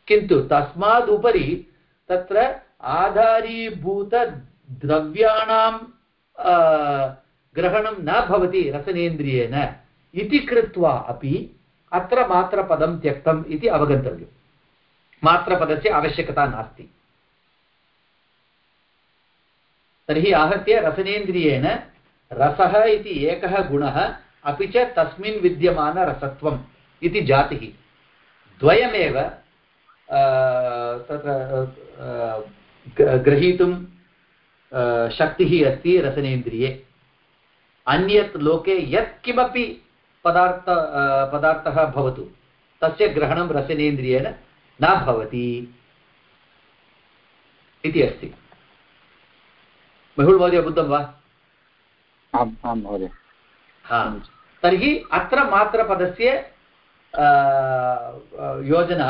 किन्तु तस्मादुपरि तत्र आधारीभूतद्रव्याणां ग्रहणं न भवति रसनेन्द्रियेण। इति कृत्वा अपि अत्र मात्रपदं त्यक्तम् इति अवगन्तव्यं मात्रपदस्य आवश्यकता नास्ति। तर्हि आहत्य रसनेन्द्रियेण रसः इति एकः गुणः, अपि च तस्मिन् विद्यमानरसत्वम् इति जातिः। द्वयमेव तत्र ग्रहीतुं शक्तिः अस्ति रसनेन्द्रिये। अन्यत् लोके यत्किमपि पदार्थ पदार्थः भवतु, तस्य ग्रहणं रसनेन्द्रियेण न भवति इति अस्ति। मेहुल् महोदय, बुद्धं वा?
आम् आं महोदय।
हा। तर्हि अत्र मात्रपदस्य योजना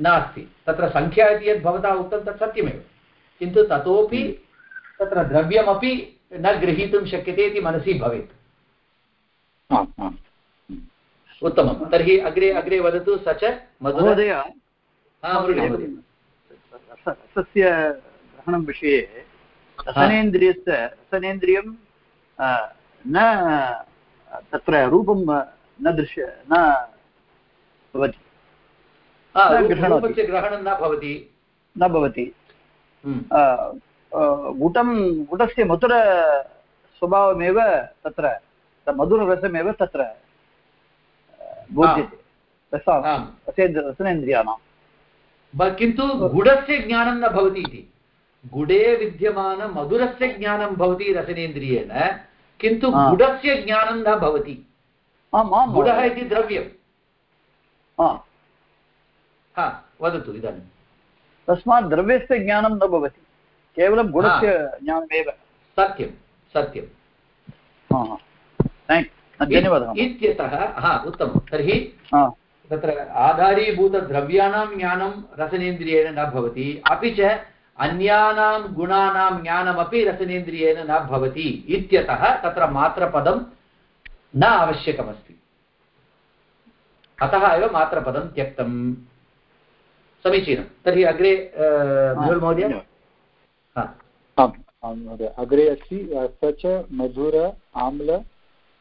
नास्ति। तत्र सङ्ख्या इति यद् भवता उक्तं तत् सत्यमेव। किन्तु ततोपि तत्र द्रव्यमपि न गृहीतुं शक्यते इति मनसि भवेत्। उत्तमं। तर्हि अग्रे अग्रे वदतु स च
महोदय
हा,
रसस्य ग्रहणं विषये रसनेन्द्रियस्य रसनेन्द्रियं न तत्र रूपं न दृश्य न भवति।
ग्रहणं न भवति।
न भवति।
हम्म।
गुटं गुटस्य मधुरस्वभावमेव तत्र त- मधुररसमेव तत्र बोध्यते रसा
आम्।
रसेन्द्र रसनेन्द्रियाणां
ब- किन्तु गुडस्य ज्ञानं न भवति इति। गुडे विद्यमानमधुरस्य ज्ञानं भवति रसनेन्द्रियेण किन्तु। गुडस्य ज्ञानं न भवति। गुडः। इति द्रव्यं।
हा।
हा वदतु इदानीं।
तस्मात् द्रव्यस्य ज्ञानं न भवति केवलं गुणस्य ज्ञानमेव।
सत्यं सत्यं।
धन्यवादः।
इत्यतः हा उत्तमं। तर्हि तत्र आधारीभूतद्रव्याणां ज्ञानं रसनेन्द्रियेण न भवति। अपि च अन्यानां गुणानां ज्ञानमपि रसनेन्द्रियेण न भवति इत्यतः तत्र मात्रपदं न आवश्यकमस्ति। अतः एव मात्रपदं त्यक्तम्। समीचीनं। तर्हि अग्रे महोदय?
आम् महोदय। अग्रे अस्ति स च मधुर आम्ल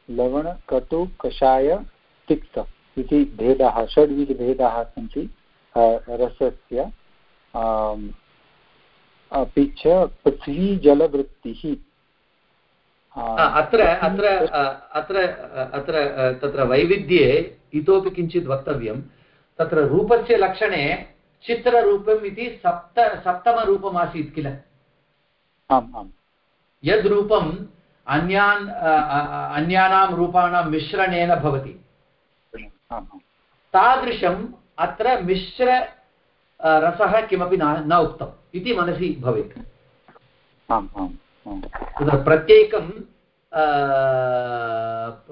लवण कटु कषाय तिक्त इति भेदाः षड्विधभेदाः सन्ति रसस्य अपि च पृथ्वीजलवृत्तिः
अत्र अत्र अत्र अत्र तत्र वैविध्ये इतोपि किञ्चित् वक्तव्यं। तत्र रूपस्य लक्षणे चित्ररूपम् इति सप्त सप्तमरूपम् आसीत् किल?
आम् आम्।
यद् रूपम् अन्यान् अन्यानां रूपाणां मिश्रणेन भवति। तादृशम् अत्र मिश्र रसः किमपि न न उक्तम्। इति मनसि भवेत्।
आम् आम्
तत्र प्रत्येकं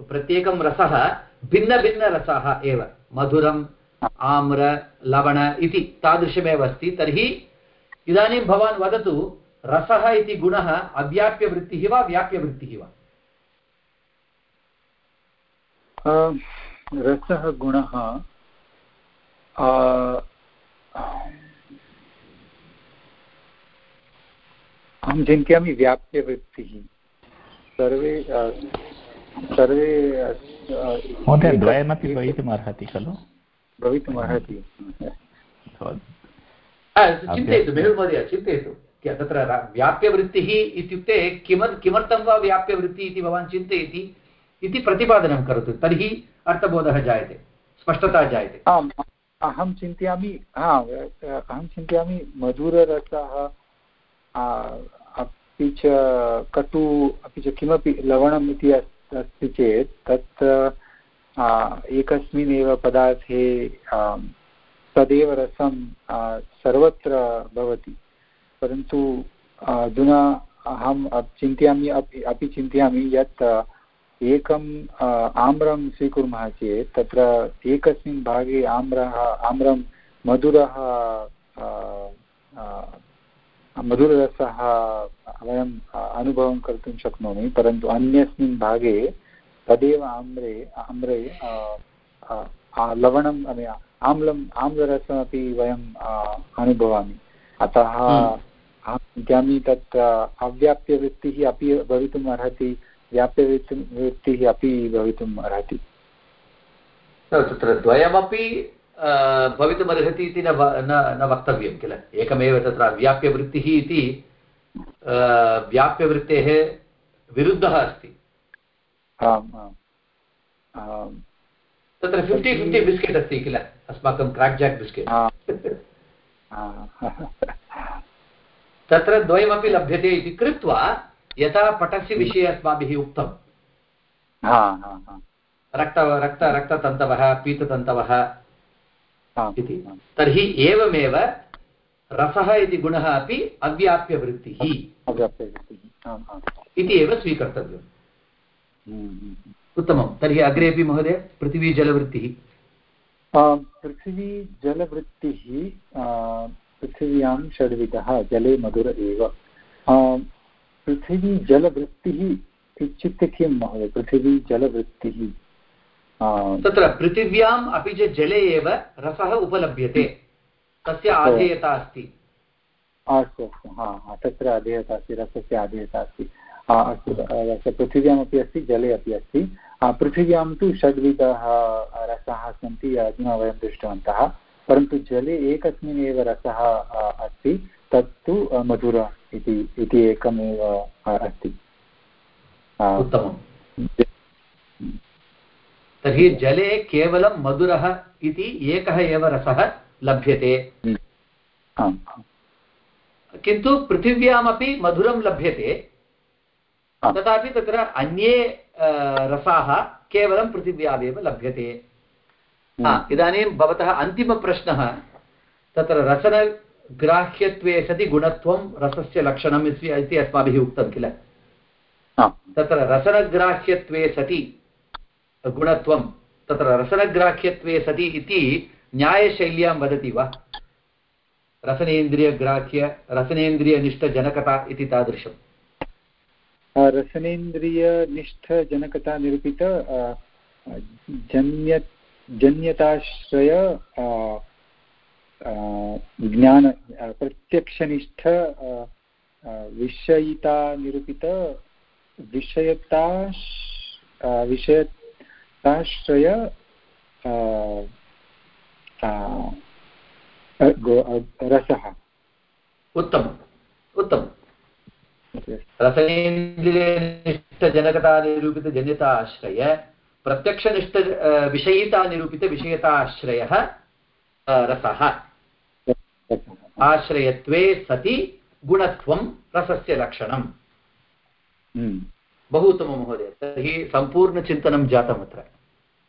प्रत्येकं रसः भिन्नभिन्नरसाः एव। मधुरम् आम्र लवण इति तादृशमेव अस्ति। तर्हि इदानीं भवान् वदतु रसः इति गुणः अव्याप्यवृत्तिः वा व्याप्यवृत्तिः वा?
रसः गुणः अहं चिन्तयामि व्याप्यवृत्तिः सर्वे सर्वे
महोदय द्वयमपि भवितुमर्हति खलु?
भवितुमर्हति
चिन्तयतु मेहुल् महोदय चिन्तयतु। तत्र व्याप्यवृत्तिः इत्युक्ते किमर् किमर्थं वा व्याप्यवृत्तिः इति भवान् चिन्तयति इति प्रतिपादनं करोतु तर्हि अर्थबोधः जायते स्पष्टता जायते।
आम् अहं चिन्तयामि हा अहं चिन्तयामि मधुररसः अपि च कटु, अपि च किमपि लवणम् इति अस्ति चेत् तत् एकस्मिन् एव पदार्थे तदेव रसं सर्वत्र भवति। परन्तु अधुना अहं चिन्तयामि, अपि अपि चिन्तयामि यत् एकम् आम्रं स्वीकुर्मः चेत् तत्र एकस्मिन् भागे आम्रः, आम्रं मधुरः मधुररसः वयम् अनुभवं कर्तुं शक्नोमि परन्तु अन्यस्मिन् भागे तदेव आम्रे आम्रे लवणम् आम्लम् आम्लरसमपि वयम् अनुभवामि। अतः अहं चिन्तयामि तत् अव्याप्यवृत्तिः अपि भवितुम् अर्हति व्याप्यवृत्तिः अपि भवितुम् अर्हति।
तत्र द्वयमपि भवितुमर्हति इति न न वक्तव्यं किल एकमेव तत्र व्याप्यवृत्तिः इति व्याप्यवृत्तेः विरुद्धः अस्ति तत्र फिफ्टि फिफ्टि बिस्केट् अस्ति किल अस्माकं क्राक् जाक् बिस्केट् तत्र द्वयमपि लभ्यते इति कृत्वा यथा पटस्य विषये अस्माभिः उक्तं रक्त रक्त रक्ततन्तवः पीततन्तवः इति। तर्हि एवमेव रसः इति गुणः अपि अव्याप्यवृत्तिः। इति एव स्वीकर्तव्यम्।
हम्म, हम्म, हम्म।
उत्तमं तर्हि अग्रेपि महोदय पृथिवीजलवृत्तिः।
पृथिवीजलवृत्तिः पृथिव्यां षड्विधः जले मधुर एव। पृथिवीजलवृत्तिः इत्युक्ते किं महोदय? पृथिवीजलवृत्तिः।
तत्र पृथिव्याम् अपि च जले एव रसः उपलभ्यते। तस्य आधेयता अस्ति।
अस्तु अस्तु। हा हा तत्र अधेयता अस्ति रसस्य आधेयता अस्ति। अस्तु पृथिव्यामपि अस्ति जले अपि अस्ति। पृथिव्यां तु षड्विधः रसाः सन्ति अधुना वयं दृष्टवन्तः। परन्तु जले एकस्मिन् एव रसः अस्ति तत्तु मधुर इति एकमेव अस्ति।
उत्तमं तर्हि जले केवलं मधुरः इति एकः एव रसः लभ्यते। किन्तु पृथिव्यामपि मधुरं लभ्यते। तथापि तत्र अन्ये रसाः केवलं पृथिव्यामेव लभ्यते।
हम्म।
इदानीं भवतः अन्तिमप्रश्नः। तत्र रसन रसनग्राह्यत्वे सति गुणत्वं रसस्य लक्षणम् इति अस्माभिः उक्तं किल? तत्र रसनग्राह्यत्वे सति गुणत्वं। तत्र रसनग्राह्यत्वे सति इति न्यायशैल्यां वदति वा? रसनेन्द्रियग्राह्य, रसनेन्द्रियनिष्ठजनकता इति तादृशम्।
रसनेन्द्रियनिष्ठजनकता निरूपित जन्य, जन्यताश्रय ज्ञान प्रत्यक्षनिष्ठ विषयिता निरूपित विषयता विषयताश्रय रसः
उत्तमम् उत्तमम् रसनेन्द्रियनिष्ठजनकतानिरूपितजन्यताश्रय प्रत्यक्षनिष्ठ विषयितानिरूपितविषयताश्रयः रसः आश्रयत्वे सति गुणत्वं रसस्य लक्षणम्। बहु उत्तमं महोदय तर्हि सम्पूर्णचिन्तनं जातम् अत्र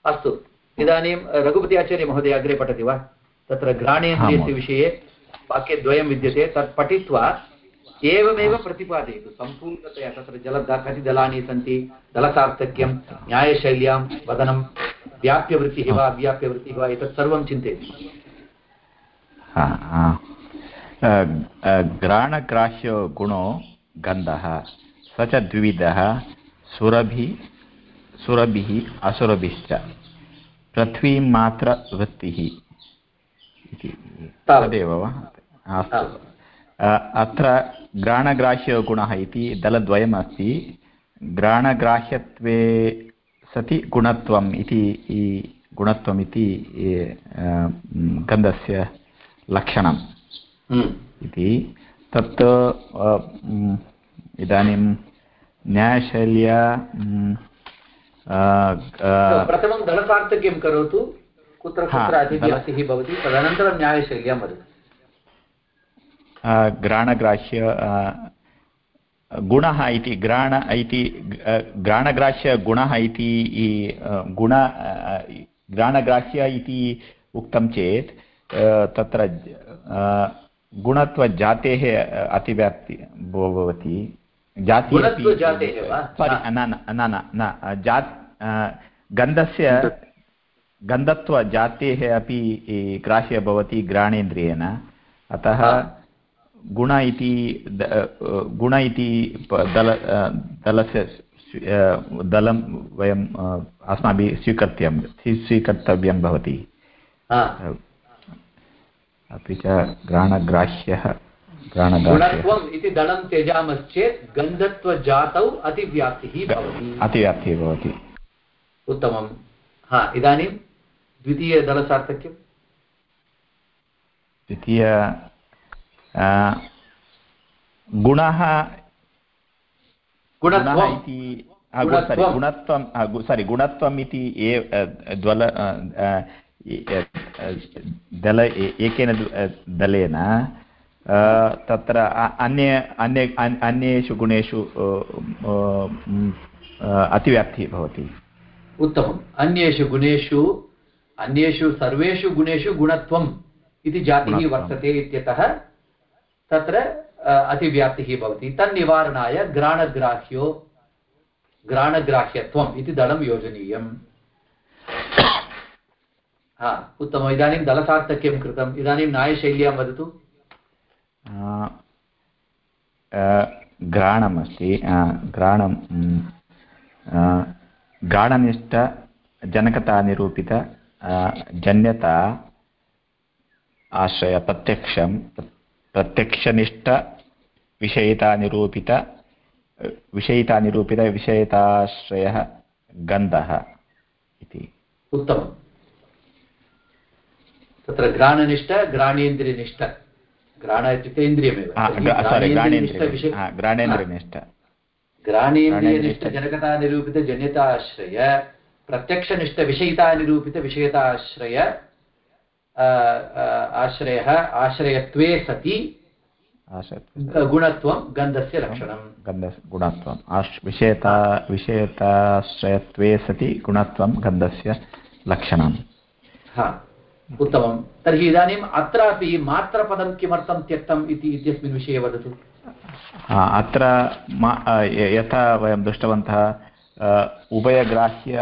अस्तु। इदानीं रघुपति अग्रे पठति वा? तत्र घ्राणेन्द्रियस्य विषये वाक्यद्वयं विद्यते। तत् पठित्वा एवमेव प्रतिपादयतु सम्पूर्णतया। तत्र जल कति दलानि सन्ति दलसार्थक्यं न्यायशैल्यां वदनं व्याप्यवृत्तिः वा अव्याप्यवृत्तिः वा एतत् सर्वं चिन्तयतु।
घ्राणग्राह्यो गुणो गन्धः स च द्विविधः सुरभि सुरभिः असुरभिश्च। पृथ्वीं मात्रवृत्तिः इति। तदेव वा? अस्तु। अत्र घ्राणग्राह्यगुणः इति दलद्वयम् अस्ति घ्राणग्राह्यत्वे सति गुणत्वम् इति गुणत्वम् इति गन्धस्य लक्षणम्
हम्म।
इति। तत् इदानीं न्यायशैल्या
प्रथमं धनसार्थक्यं करोतु? कुत्र कुत्र अतिव्याप्तिः भवति? तदनन्तरं न्यायशैल्यां वदतु।
घ्राणग्राह्य गुणः इति घ्राण इति घ्राणग्राह्यगुणः इति गुण ग्राणग्राह्य इति उक्तं चेत् तत्र गुणत्वजातेः अतिव्याप्ति भवति। जाति न न न जात् गन्धस्य गन्धत्वजातेः अपि ग्राह्य भवति घ्राणेन्द्रियेण अतः गुण इति गुण इति दल दलस्य दलं वयम् अस्माभिः स्वीकर्त्यं स्वीकर्तव्यं भवति। अपि च घ्राणग्राह्यः
गुणत्वम् इति दलं त्यजामश्चेत् गन्धत्वजातौ अतिव्याप्तिः भवति।
अतिव्याप्तिः भवति।
उत्तमं हा इदानीं द्वितीयदलसार्थक्यं
द्वितीय गुणः गुणः इति गुणत्वं सारि गुणत्वम्। इति द्वल दल एकेन दलेन तत्र अन्ये अन्ये अन्येषु गुणेषु अतिव्याप्तिः भवति।
उत्तमम्। अन्येषु गुणेषु अन्येषु सर्वेषु गुणेषु गुणत्वम् इति जातिः वर्तते इत्यतः तत्र अतिव्याप्तिः भवति। तन्निवारणाय घ्राणग्राह्यो घ्राणग्राह्यत्वम् इति दलं योजनीयम्। हा उत्तमम्। इदानीं दलसार्थक्यं कृतम्। इदानीं न्यायशैल्यां वदतु।
घ्राणमस्ति घ्राणं घ्राणनिष्ठजनकतानिरूपित जन्यता आश्रय प्रत्यक्षं प्रत्यक्षनिष्ठविषयितानिरूपित विषयितानिरूपितविषयिताश्रयः गन्धः इति।
उत्तमम्। तत्र घ्राणनिष्ठ घ्राणेन्द्रियनिष्ठ। घ्राण इत्युक्ते इन्द्रियमेव
घ्राणेन्द्रियनिष्ठ
घ्राणेन्द्रियनिष्ठजनकतानिरूपितजन्यताश्रय प्रत्यक्षनिष्ठविषयितानिरूपितविषयताश्रय आश्रयः आश्रयत्वे सति गुणत्वं गन्धस्य लक्षणं
गन्ध गुणत्वम् विषयता विषयताश्रयत्वे सति गुणत्वं गन्धस्य लक्षणं
हा उत्तमं। तर्हि इदानीम् अत्रापि मात्रपदं किमर्थं त्यक्तम् इति इत्यस्मिन् विषये वदतु।
अत्र यथा वयं दृष्टवन्तः उभयग्राह्य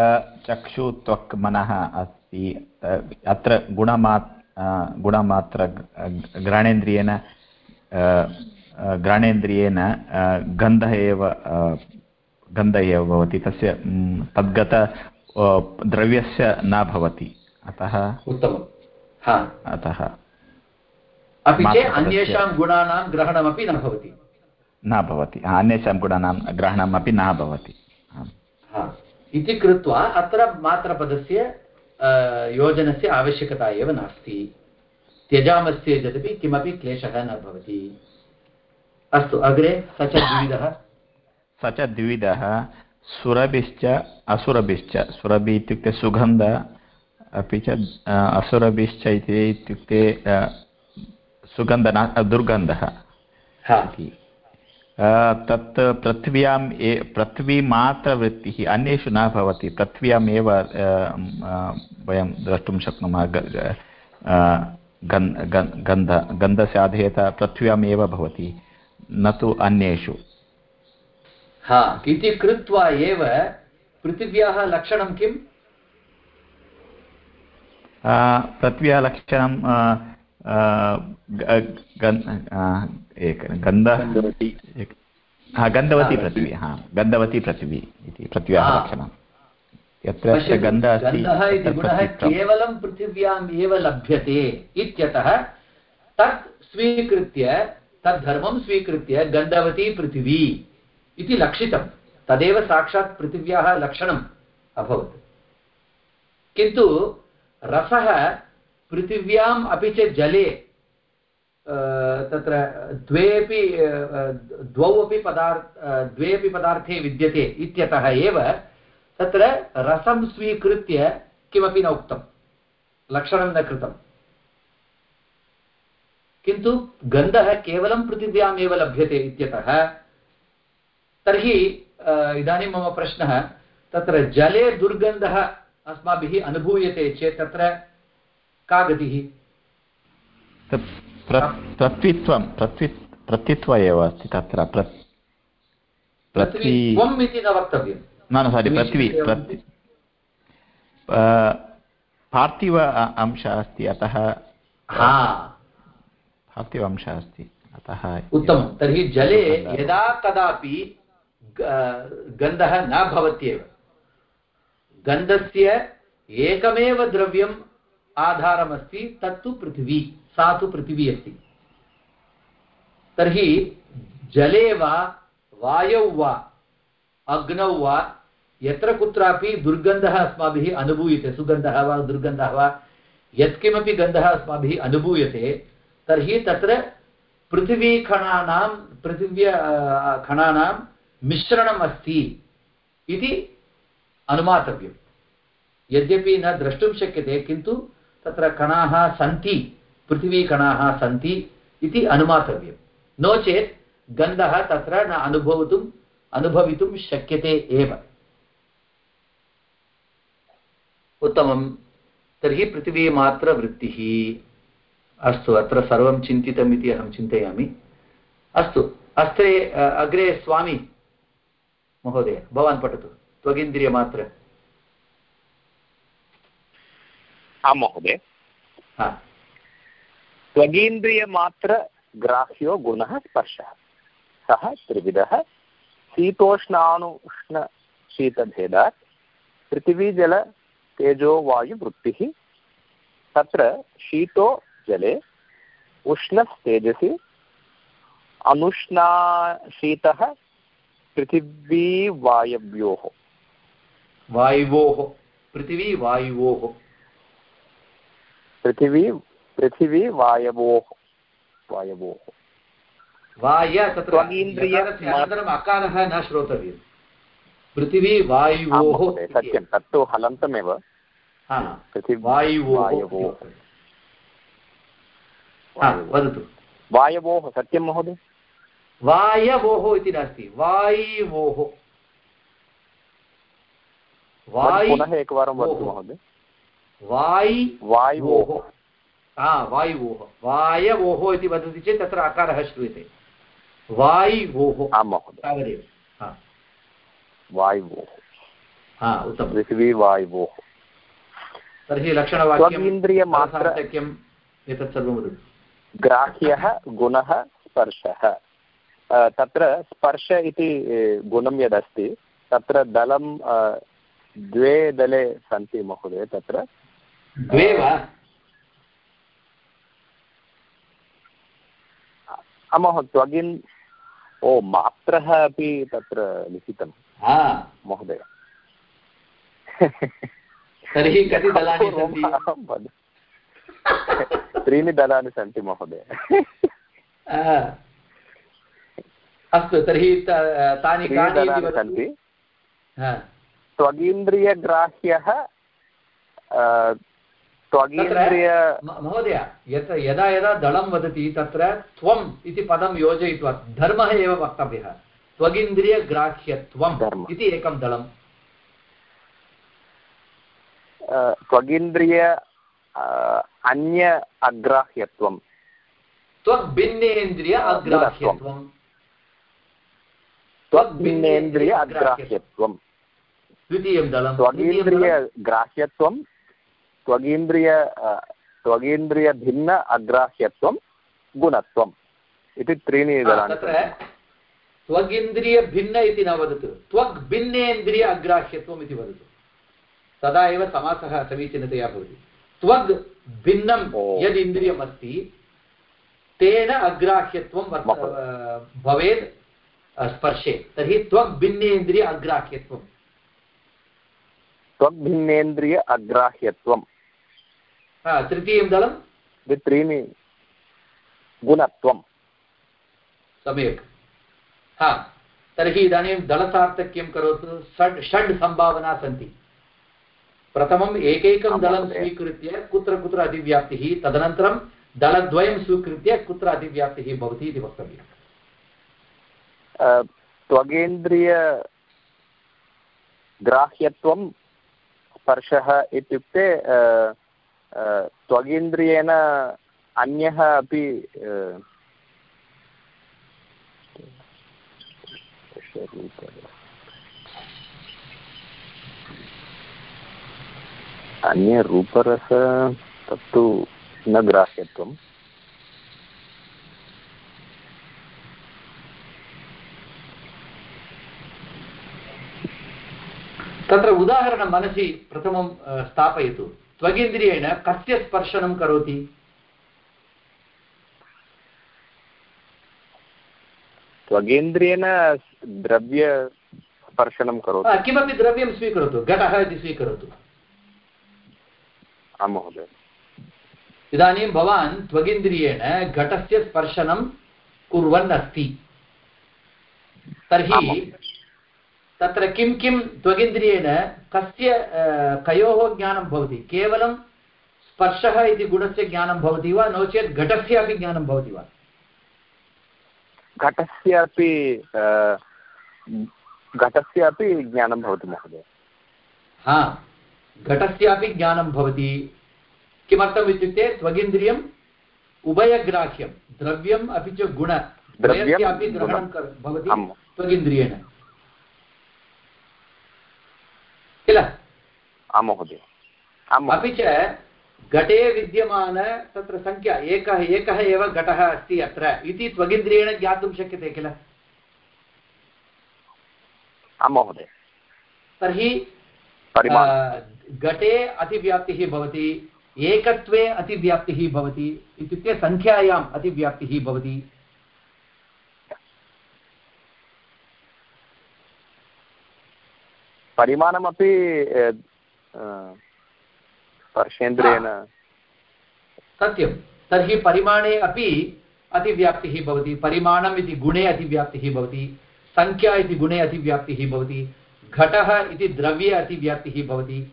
चक्षु त्वक् मनः अस्ति अत्र गुणमा गुणमात्र घ्राणेन्द्रियेण घ्राणेन्द्रियेण गन्धः एव गन्धः एव भवति। तस्य तद्गत द्रव्यस्य न भवति। अतः
उत्तमम्।
अतः
अपि च अन्येषां गुणानां ग्रहणमपि न भवति।
न भवति। अन्येषां गुणानां ग्रहणमपि न भवति।
इति कृत्वा अत्र मात्रपदस्य योजनस्य आवश्यकता एव नास्ति। त्यजामश्चेदपि किमपि क्लेशः न भवति। अस्तु अग्रे स च द्विविधः
स च द्विविधः सुरभिश्च असुरभिश्च। सुरभि इत्युक्ते सुगन्ध अपि च असुरभिश्च इति इत्युक्ते सुगन्ध दुर्गन्धः तत् पृथ्व्याम् ए पृथ्वीमात्रवृत्तिः अन्येषु न भवति। पृथ्व्याम् एव वयं द्रष्टुं शक्नुमः गन्ध गन्धस्य आधेयता पृथ्व्याम् एव भवति न तु अन्येषु।
हा इति कृत्वा एव पृथिव्याः लक्षणं किम्?
पृथ्व्याः लक्षणं गन्धवती गन्धवती पृथिवी हा गन्धवती पृथिवी इति पृथिव्याः लक्षणं यत्र गन्धः अस्ति
केवलं पृथिव्याम् एव लभ्यते इत्यतः तत् स्वीकृत्य तद्धर्मं स्वीकृत्य गन्धवती पृथिवी इति लक्षितं तदेव साक्षात् पृथिव्याः लक्षणम् अभवत् किन्तु रसः पृथिव्याम् अपि च जले तत्र द्वेपि द्वौ अपि पदार्थ द्वे अपि पदार्थे विद्यते इत्यतः एव तत्र रसं स्वीकृत्य किमपि न उक्तं, लक्षणं न कृतं। किन्तु गन्धः केवलं पृथिव्याम् एव लभ्यते इत्यतः, तर्हि इदानीं मम प्रश्नः, तत्र जले दुर्गन्धः अस्माभिः अनुभूयते चेत् तत्र का गतिः?
पृथ्वीत्वं पृथ्वी प्रत्युत्व एव अस्ति तत्र
इति न वक्तव्यं
न न सारि पार्थिव अंशः अस्ति अतः पार्थिव अंशः अस्ति अतः
उत्तमं। तर्हि जले यदा कदापि गन्धः न भवत्येव। गन्धस्य एकमेव द्रव्यम् आधारमस्ति, तत्तु पृथिवी सा तु पृथिवी अस्ति। तर्हि जले वा, वायौ वा, अग्नौ वा, यत्र कुत्रापि दुर्गन्धः अस्माभिः अनुभूयते, सुगन्धः वा, दुर्गन्धः वा, यत्किमपि गन्धः अस्माभिः अनुभूयते, तर्हि तत्र पृथिवीखणानां, पृथिव्य खणानां मिश्रणम् अस्ति इति अनुमातव्यम्। यद्यपि न द्रष्टुं शक्यते, किन्तु तत्र कणाः सन्ति, पृथिवीकणाः सन्ति इति अनुमातव्यं नो चेत् गन्धः तत्र न अनुभवितुम् अनुभवितुं शक्यते एव। उत्तमं तर्हि पृथिवीमात्रवृत्तिः। अस्तु, अत्र सर्वं चिन्तितम् इति अहं चिन्तयामि। अस्तु, अस्त्रे अग्रे स्वामी महोदय, भवान् पठतु। त्वगिन्द्रियमात्र
आं महोदय। त्वगीन्द्रियमात्रग्राह्यो गुणः स्पर्शः। सः त्रिविधः शीतोष्णानुष्णशीतभेदात् पृथिवीजलतेजोवायुवृत्तिः तत्र शीतो जले उष्णस्तेजसि अनुष्णाशीतः पृथिवीवायव्योः
वायुवोः पृथिवीवायुवोः
पृथिवी पृथिवी वायवोः वायवोः।
वाय तत्र अनन्तरम् अकारः न श्रोतव्यं पृथिवी वायुवोः
सत्यं तत्तु हलन्तमेव।
वायुवोः। वदतु।
वायवोः सत्यं महोदय?
वायवोः इति नास्ति वायुवोः।
पुनः एकवारं वदतु महोदय
वायि
वायुवोः
हा वायुवोः वायवोः इति वदति चेत् तत्र अकारः श्रूयते वायुवोः
आं महोदय
तावदेव
वायुवोः
हा उत्तमं
पृथिवी वायुवोः
तर्हि एतत् सर्वं वदतु
ग्राह्यः गुणः स्पर्शः तत्र स्पर्श इति गुणं यदस्ति तत्र दलं द्वे दले सन्ति महोदय तत्र।
द्वे वा?
अमः त्वगिन् ओ मात्रः अपि तत्र लिखितं महोदय।
तर्हि कति दलानि सन्ति?
त्रीणि दलानि सन्ति महोदय।
अस्तु तर्हि तानि कानि।
सन्ति।
हा,
त्वगीन्द्रियग्राह्यः त्वगीन्द्रिय
महोदय यत् यदा यदा दलं वदति तत्र त्वम् इति पदं योजयित्वा धर्मः एव वक्तव्यः। त्वगिन्द्रियग्राह्यत्वम्। इति एकं दलम्
त्वगीन्द्रिय अन्य अग्राह्यत्वं
त्वग्भिन्नेन्द्रिय अग्राह्यत्वम्।
त्वग्भिन्नेन्द्रिय अग्राह्यत्वं
द्वितीयं दलं
त्वगीन्द्रियग्राह्यत्वं त्वगीन्द्रिय त्वगीन्द्रियभिन्न अग्राह्यत्वं गुणत्वम् इति त्रीणि दलानि
तत्र त्वगिन्द्रियभिन्न इति न वदतु। त्वग्भिन्नेन्द्रिय अग्राह्यत्वम् इति वदतु। तदा एव समासः समीचीनतया भवति। त्वग् भिन्नं। यद् इन्द्रियम् अस्ति तेन अग्राह्यत्वं वर्त भवेत् स्पर्शे। तर्हि त्वग्भिन्नेन्द्रिय अग्राह्यत्वं
त्वग्भिन्नेन्द्रिय अग्राह्यत्वं
तृतीयं दलं
इति त्रीणि गुणत्वं
सम्यक् हा तर्हि इदानीं दलसार्थक्यं करोतु षड् षड् सम्भावना सन्ति प्रथमम् एकैकं दलं स्वीकृत्य कुत्र कुत्र अतिव्याप्तिः तदनन्तरं दलद्वयं स्वीकृत्य कुत्र अतिव्याप्तिः भवति इति वक्तव्यम्.
अ, त्वगेन्द्रिय ग्राह्यत्वं स्पर्शः इत्युक्ते त्वगिन्द्रियेण अन्यः अपि अन्यरूपरस तत्तु न ग्राह्यत्वम्।
तत्र उदाहरणं मनसि प्रथमं स्थापयतु। त्वगिन्द्रियेण कस्य स्पर्शनं करोति?
त्वगेन्द्रियेण द्रव्यस्पर्शनं करोति।
किमपि द्रव्यं स्वीकरोतु घटः इति स्वीकरोतु।
आं महोदय।
इदानीं भवान् त्वगिन्द्रियेण घटस्य स्पर्शनं कुर्वन् अस्ति। तर्हि। तत्र किं किं त्वगिन्द्रियेण कस्य कयोः ज्ञानं भवति? केवलं स्पर्शः इति गुणस्य ज्ञानं भवति वा? नो चेत् घटस्यापि ज्ञानं भवति वा?
घटस्यापि घटस्यापि ज्ञानं भवति महोदय।
हा घटस्यापि ज्ञानं भवति। किमर्थम् इत्युक्ते त्वगिन्द्रियम् उभयग्राह्यं द्रव्यम् अपि च गुण
द्रव्यं,
ग्रहणं भवति त्वगिन्द्रियेण किल
आं महोदय।
अपि च घटे विद्यमान तत्र संख्या एकः एकः एव घटः अस्ति अत्र। इति त्वगिन्द्रियेण ज्ञातुं शक्यते किल?
आं महोदय।
तर्हि घटे अतिव्याप्तिः भवति एकत्वे अतिव्याप्तिः भवति इत्युक्ते सङ्ख्यायाम् अतिव्याप्तिः भवति।
परिमाणमपि स्पर्शेन्द्रियेण
सत्यं। तर्हि परिमाणे अपि अतिव्याप्तिः भवति। परिमाणम् इति गुणे अतिव्याप्तिः भवति। सङ्ख्या इति गुणे अतिव्याप्तिः भवति। घटः इति द्रव्ये अतिव्याप्तिः भवति।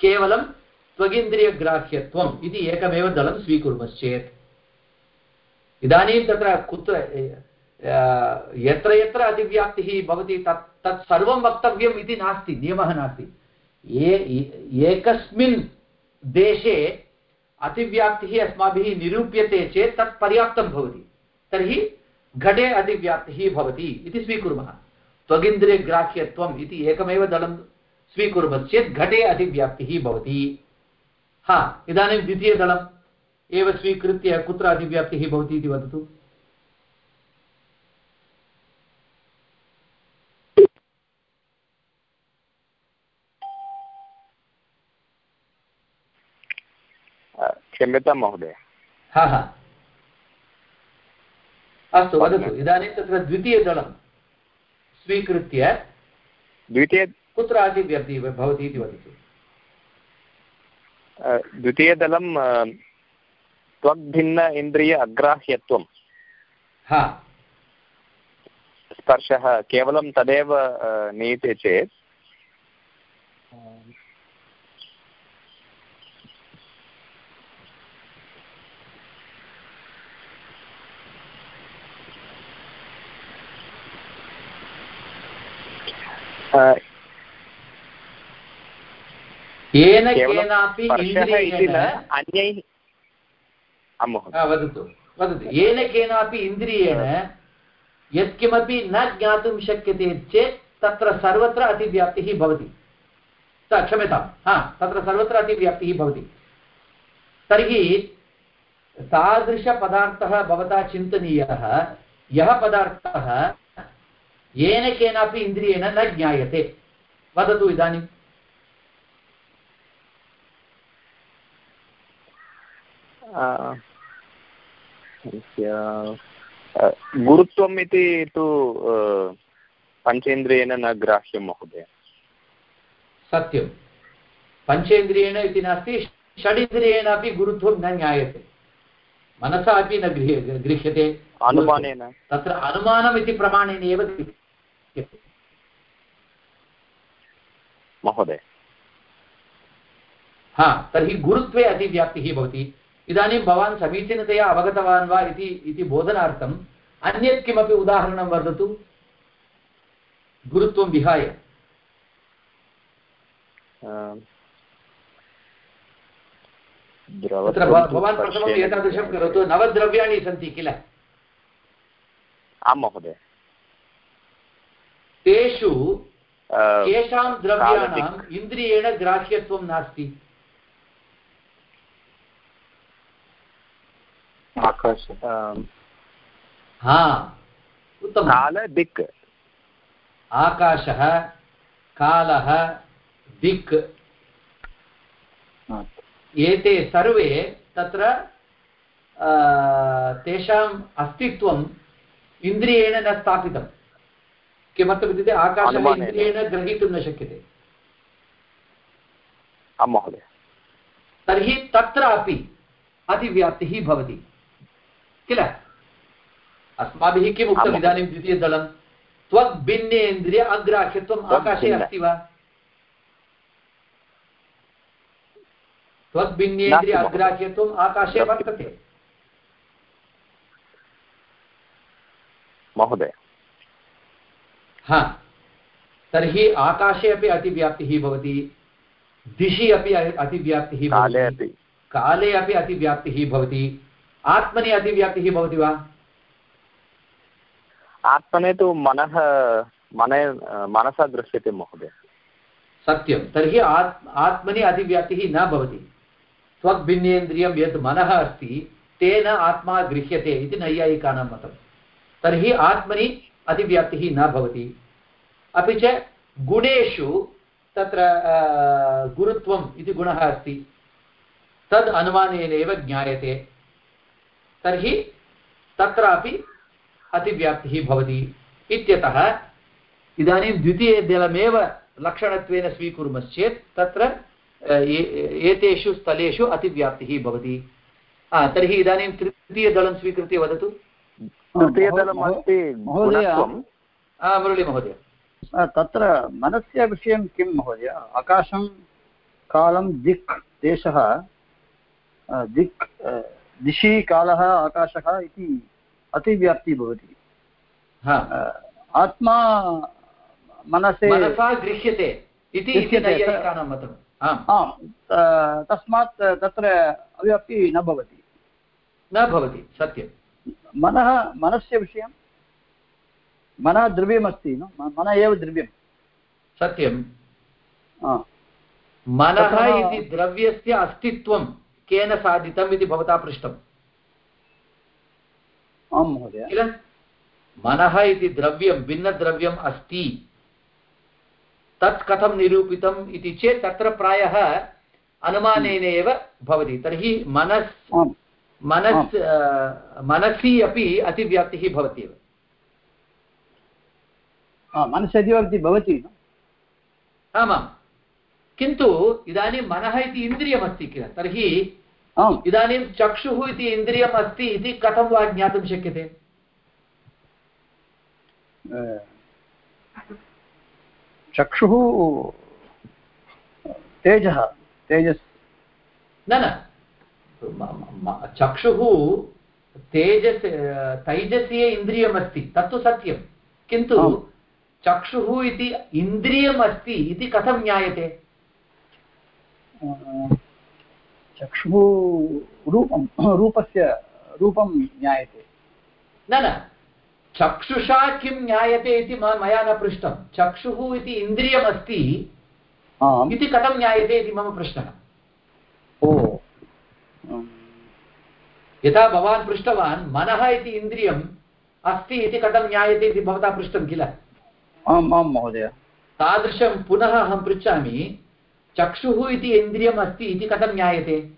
केवलं त्वगिन्द्रियग्राह्यत्वम् इति एकमेव दलं स्वीकुर्मश्चेत्। इदानीं तत्र कुत्र यत्र यत्र अतिव्याप्तिः भवति तत् तत् सर्वं वक्तव्यम् इति नास्ति, नियमः नास्ति। ये एकस्मिन् देशे अतिव्याप्तिः अस्माभिः निरूप्यते चेत् तत् पर्याप्तं भवति। तर्हि घटे अतिव्याप्तिः भवति इति स्वीकुर्मः। त्वगिन्द्रियग्राह्यत्वम् इति एकमेव दलं स्वीकुर्मश्चेत् घटे अतिव्याप्तिः भवति। हा, इदानीं द्वितीयदलम् एव स्वीकृत्य कुत्र अतिव्याप्तिः भवति इति वदतु।
क्षम्यतां महोदय।
हा हा। अस्तु वदतु इदानीं तत्र द्वितीयदलं स्वीकृत्य
द्वितीय
कुत्र अतिव्याप्तिः भवति इति वदतु।
द्वितीयदलं त्वग्भिन्न इन्द्रिय अग्राह्यत्वं
हा।
स्पर्शः केवलं तदेव नीयते चेत्
येन केनापि इन्द्रियेण।
अन्यैः
वदतु वदतु। येन केनापि इन्द्रियेण यत्किमपि न ज्ञातुं शक्यते चेत् तत्र सर्वत्र अतिव्याप्तिः भवति। क्षम्यतां। हा तत्र सर्वत्र अतिव्याप्तिः भवति। तर्हि तादृशपदार्थः भवता चिन्तनीयः। यः पदार्थः येन केनापि इन्द्रियेण न ज्ञायते। वदतु इदानीम्
गुरुत्वम् इति तु पञ्चेन्द्रियेण न ग्राह्यं महोदय।
सत्यं पञ्चेन्द्रियेण इति नास्ति षडिन्द्रियेण अपि गुरुत्वं न ज्ञायते। मनसा अपि न गृह्य गृह्यते।
अनुमानेन।
तत्र अनुमानम् इति प्रमाणेन एव
महोदय।
हा तर्हि गुरुत्वे अतिव्याप्तिः भवति। इदानीं भवान् समीचीनतया अवगतवान् वा इति इति बोधनार्थम् अन्यत् किमपि उदाहरणं वदतु गुरुत्वं विहाय। तत्र भवान् प्रथमम् एतादृशं करोतु। नवद्रव्याणि सन्ति किल?
आं महोदय।
तेषु केषां द्रव्याणाम् इन्द्रियेण ग्राह्यत्वं नास्ति।
आकाश।
हा उत्तमं
काल दिक्
आकाशः कालः दिक्। एते सर्वे तत्र तेषाम् अस्तित्वम् इन्द्रियेण न स्थापितं किमर्थमित्युक्ते आकाशः इन्द्रियेण ग्रहीतुं न शक्यते।
महोदय।
तर्हि तत्रापि अतिव्याप्तिः भवति। किल? अस्माभिः किम् उक्तम् इदानीं द्वितीयदलं? त्वग्भिन्नेन्द्रिय अग्राह्यत्वम् आकाशे अस्ति वा? त्वग्भिन्नेन्द्रिय अग्राह्यत्वम् आकाशे वर्तते।
महोदय।
हा. तर्हि आकाशे अपि अतिव्याप्तिः भवति दिशि अपि अतिव्याप्तिः
काले अपि.
काले अपि अतिव्याप्तिः भवति आत्मनि अतिव्याप्तिः भवति वा?
आत्मने तु मनः मन मनसा दृश्यते महोदय।
सत्यं. तर्हि आत् आत्मनि अतिव्याप्तिः न भवति। त्वग्भिन्नेन्द्रियं यत् मनः अस्ति तेन आत्मा गृह्यते इति नैयायिकानां मतं। तर्हि आत्मनि अतिव्याप्तिः न भवति। अपि च गुणेषु तत्र गुरुत्वम् इति गुणः अस्ति। तद् अनुमानेनैव ज्ञायते। तर्हि तत्रापि अतिव्याप्तिः भवति इत्यतः इदानीं द्वितीयजलमेव लक्षणत्वेन स्वीकुर्मश्चेत् तत्र एतेषु स्थलेषु अतिव्याप्तिः भवति। तर्हि इदानीं तृतीयदलं स्वीकृत्य वदतु।
तृतीयदलमस्ति
मुरळीमहोदय
तत्र मनस्य विषयं किं महोदय? आकाशं कालं दिक् देशः दिक् दिशि कालः आकाशः इति अतिव्याप्तिः भवति।
आत्मा मनसे मनसा गृह्यते इति नैयायिकानां मतम्। आम्।
आम् तस्मात् तत्र अव्याप्तिः न भवति।
न भवति सत्यं
मनः मनस्य विषयं मनः द्रव्यमस्ति मनः एव द्रव्यं
सत्यं. मनः इति द्रव्यस्य अस्तित्वं केन साधितम् इति भवता पृष्टम्।
आं महोदय।
किल? मनः इति द्रव्यं भिन्नद्रव्यम् अस्ति। तत् कथं निरूपितम् इति चेत् तत्र प्रायः अनुमानेन एव भवति। तर्हि मनस् मनस् मनसि अपि अतिव्याप्तिः भवत्येव।
हा, मनसि अतिव्याप्तिः भवति न?
आमां। किन्तु इदानीं मनः इति इन्द्रियमस्ति किल? तर्हि इदानीं चक्षुः इति इन्द्रियम् अस्ति इति कथं वा ज्ञातुं शक्यते?
चक्षुः तेजः तेजस्।
न न। चक्षुः तेजस् तैजसीय इन्द्रियमस्ति तत्तु सत्यं। किन्तु। चक्षुः इति इन्द्रियम् अस्ति इति कथं ज्ञायते?
चक्षुः रूपं रूपस्य रूपं ज्ञायते।
न न चक्षुषा किं ज्ञायते इति मया न पृष्टं। चक्षुः इति इन्द्रियमस्ति इति कथं ज्ञायते इति मम प्रश्नः।
ओ
यथा भवान् पृष्टवान् मनः इति इन्द्रियम् अस्ति इति कथं ज्ञायते इति भवता पृष्टं किल?
आम् आं महोदय।
तादृशं पुनः अहं पृच्छामि चक्षुः इति इन्द्रियम् अस्ति इति कथं ज्ञायते?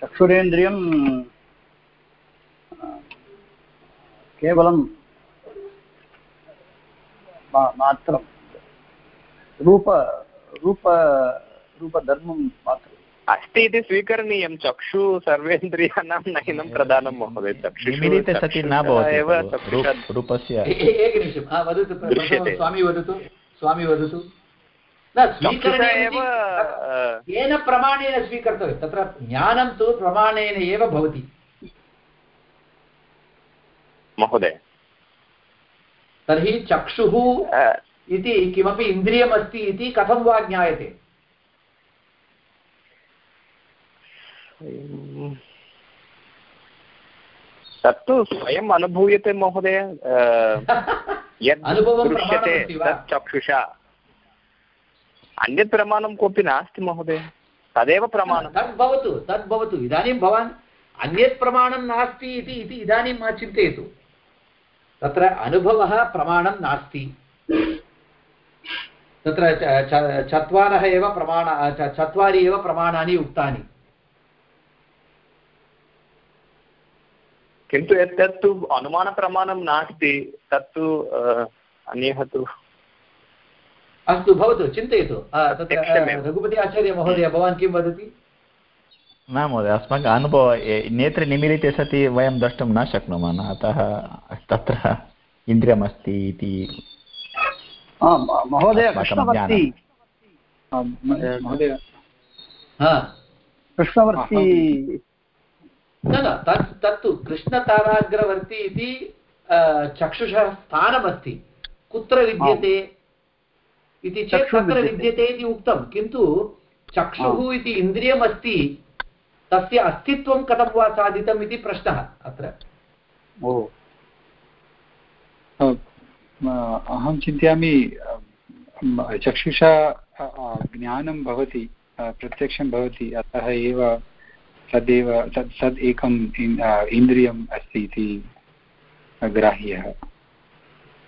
चक्षुरेन्द्रियं केवलं मात्रं। रूप रूप रूपधर्मं
अस्ति इति स्वीकरणीयं चक्षु सर्वेन्द्रियाणां नयनं प्रधानं महोदय चक्षुषु
सति न भवति रूपस्य
एकनिमिषं वदतु स्वामी वदतु स्वामी येन प्रमाणेन स्वीकर्तव्यं तत्र ज्ञानं तु प्रमाणेन एव भवति।
महोदय।
तर्हि चक्षुः इति किमपि इन्द्रियमस्ति इति कथं वा ज्ञायते?
तत्तु स्वयम् अनुभूयते महोदय अ, यद्
अनुभवं
दृश्यते
प्रमाणमस्ति वा?
तत् चक्षुषा। अन्यत् प्रमाणं कोऽपि नास्ति महोदय तदेव प्रमाणं
तद् भवतु तद् भवतु। इदानीं भवान् अन्यत् प्रमाणं नास्ति इति इति इदानीं मा चिन्तयतु। तत्र अनुभवः प्रमाणं नास्ति। तत्र च- च- चत्वारः एव प्रमाण च- चत्वारि एव प्रमाणानि उक्तानि।
किन्तु एतत्तु अनुमानप्रमाणं नास्ति तत्तु अन्यः तु
अस्तु भवतु चिन्तयतु। रघुपति आचार्य महोदय भवान् किं वदति?
न महोदय अस्माकम् अनुभवः नेत्रे निमीलिते सति वयं द्रष्टुं न शक्नुमः न अतः तत्र इन्द्रियमस्ति इति
महोदय कृष्णवर्ती
आम्, म- महोदय
हा
कृष्णवर्ती
न न तत् तत्तु कृष्णताराग्रवर्ती इति चक्षुषः स्थानमस्ति। कुत्र विद्यते? इति चेत् तत्र
विद्यते।
इति उक्तं। किन्तु चक्षुः इति इन्द्रियमस्ति तस्य अस्तित्वं कथं वा साधितम् इति प्रश्नः अत्र।
अहं चिन्तयामि चक्षुषा ज्ञानं भवति प्रत्यक्षं भवति अतः एव तदेव तत् तद् एकम् इन्- इन्द्रियम् अस्ति इति ग्राह्यः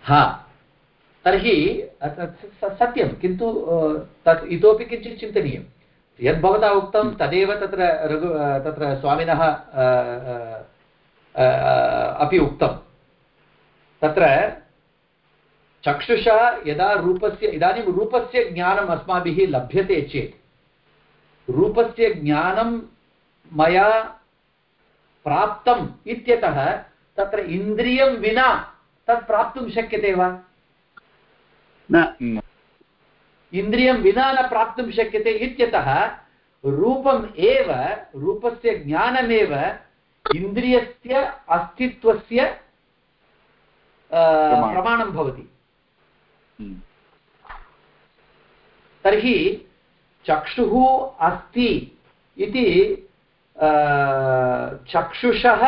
हा। तर्हि सत्यं किन्तु तत् इतोपि किञ्चित् चिन्तनीयं। यद् भवता उक्तं तदेव तत्र रघु तत्र स्वामिनः अपि उक्तं। तत्र चक्षुषा यदा रूपस्य इदानीं रूपस्य ज्ञानम् अस्माभिः लभ्यते चेत् रूपस्य ज्ञानं मया प्राप्तम् इत्यतः तत्र इन्द्रियं विना तत् प्राप्तुं शक्यते वा?
न।
इन्द्रियं विना न प्राप्तुं शक्यते इत्यतः रूपम् एव रूपस्य ज्ञानमेव इन्द्रियस्य अस्तित्वस्य
प्रमाणं।
प्रमाणं भवति।
हम्म,
तर्हि चक्षुः अस्ति इति चक्षुषः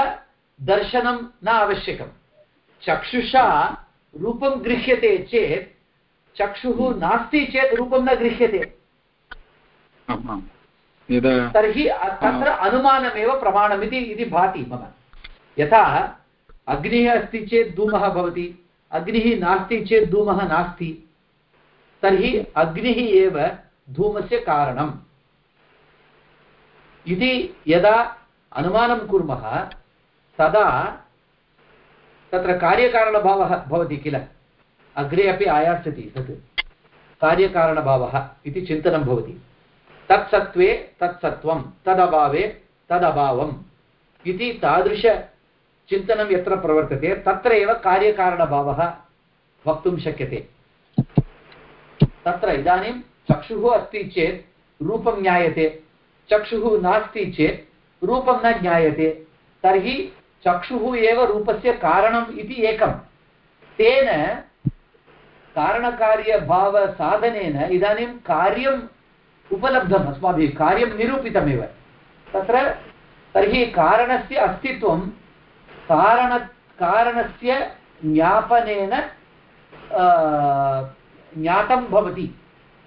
दर्शनं न आवश्यकं चक्षुषा रूपं गृह्यते चेत् चक्षुः नास्ति चेत् रूपं न गृह्यते तर्हि तत्र अनुमानमेव प्रमाणमिति इति भाति मम यथा अग्निः अस्ति चेत् धूमः भवति अग्निः नास्ति चेत् धूमः नास्ति तर्हि अग्निः एव धूमस्य कारणम् इति यदा अनुमानं कुर्मः तदा तत्र कार्यकारणभावः भवति किल? अग्रे अपि आयास्यति तत्। कार्यकारणभावः इति चिन्तनं भवति। तत्सत्त्वे, तत्सत्त्वं, तदभावे, तदभावम् इति तादृशचिन्तनं यत्र प्रवर्तते तत्र एव कार्यकारणभावः वक्तुं शक्यते। तत्र इदानीं चक्षुः अस्ति चेत् रूपं ज्ञायते। चक्षुः नास्ति चेत् रूपं न ज्ञायते। तर्हि चक्षुः एव रूपस्य कारणम् इति एकं तेन कारणकार्यभावसाधनेन इदानीं कार्यम् उपलब्धम् अस्माभिः, कार्यं निरूपितमेव। तत्र तर्हि कारणस्य अस्तित्वं कारण, कारणस्य ज्ञापनेन ज्ञातं भवति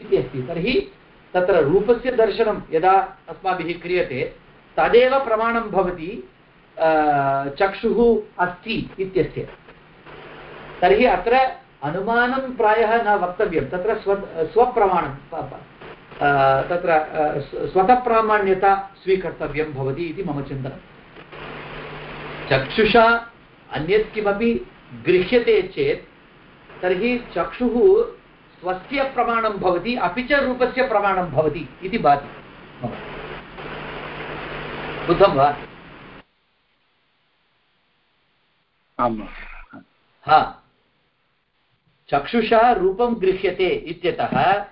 इति अस्ति। तर्हि तत्र रूपस्य दर्शनं यदा अस्माभिः क्रियते, तदेव प्रमाणं भवति चक्षुः अस्ति इत्यस्य। तर्हि अत्र अनुमानं प्रायः न वक्तव्यं। तत्र स्व, स्वप्रमाणं तत्र स्वतःप्रामाण्यता स्वीकर्तव्यं भवति इति मम चिन्तनं चक्षुषा अन्यत् किमपि गृह्यते चेत्, तर्हि चक्षुः स्वस्य प्रमाणं भवति अपि च रूपस्य प्रमाणं भवति इति भाति। बुद्धं वा? हा। चक्षुषा रूपं गृह्यते इत्यतः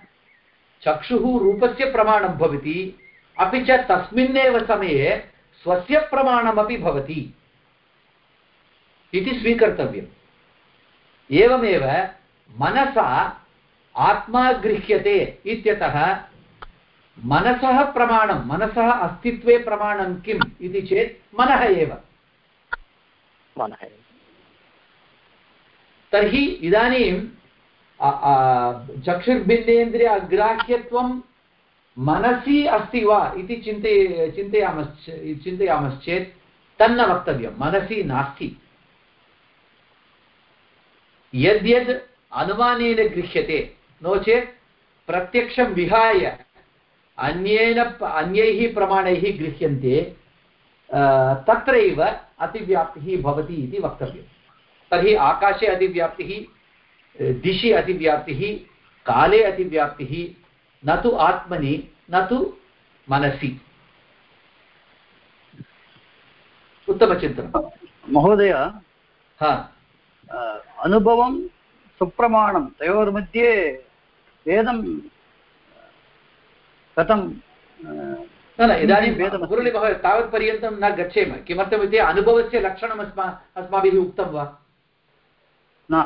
चक्षुः रूपस्य प्रमाणं भवति अपि च तस्मिन्नेव समये स्वस्य प्रमाणमपि भवति इति स्वीकर्तव्यम्। एवमेव मनसा आत्मा गृह्यते इत्यतः मनसः प्रमाणं मनसः अस्तित्वे प्रमाणं किम् इति चेत् मनः एव।
मनः
तर्हि इदानीं चक्षुर्भिन्नेन्द्रिय अग्राह्यत्वं मनसि अस्ति वा इति चिन्तय चिन्तयामश्च चिन्तयामश्चेत् तन्न वक्तव्यं मनसि नास्ति। यद्यद् अनुमानेन गृह्यते नो चेत् प्रत्यक्षं विहाय अन्येन अन्यैः प्रमाणैः गृह्यन्ते तत्रैव अतिव्याप्तिः भवति इति वक्तव्यं तर्हि आकाशे अतिव्याप्तिः दिशि अतिव्याप्तिः काले अतिव्याप्तिः न तु आत्मनि न तु मनसि। उत्तमचिन्तनं
महोदय
हा।
अनुभवं सुप्रमाणं तयोर्मध्ये भेदं कथं
न न इदानीं मुरळीमहोदय तावत्पर्यन्तं न गच्छेम। किमर्थमिति अनुभवस्य लक्षणम् अस्मा अस्माभिः उक्तं वा?
न।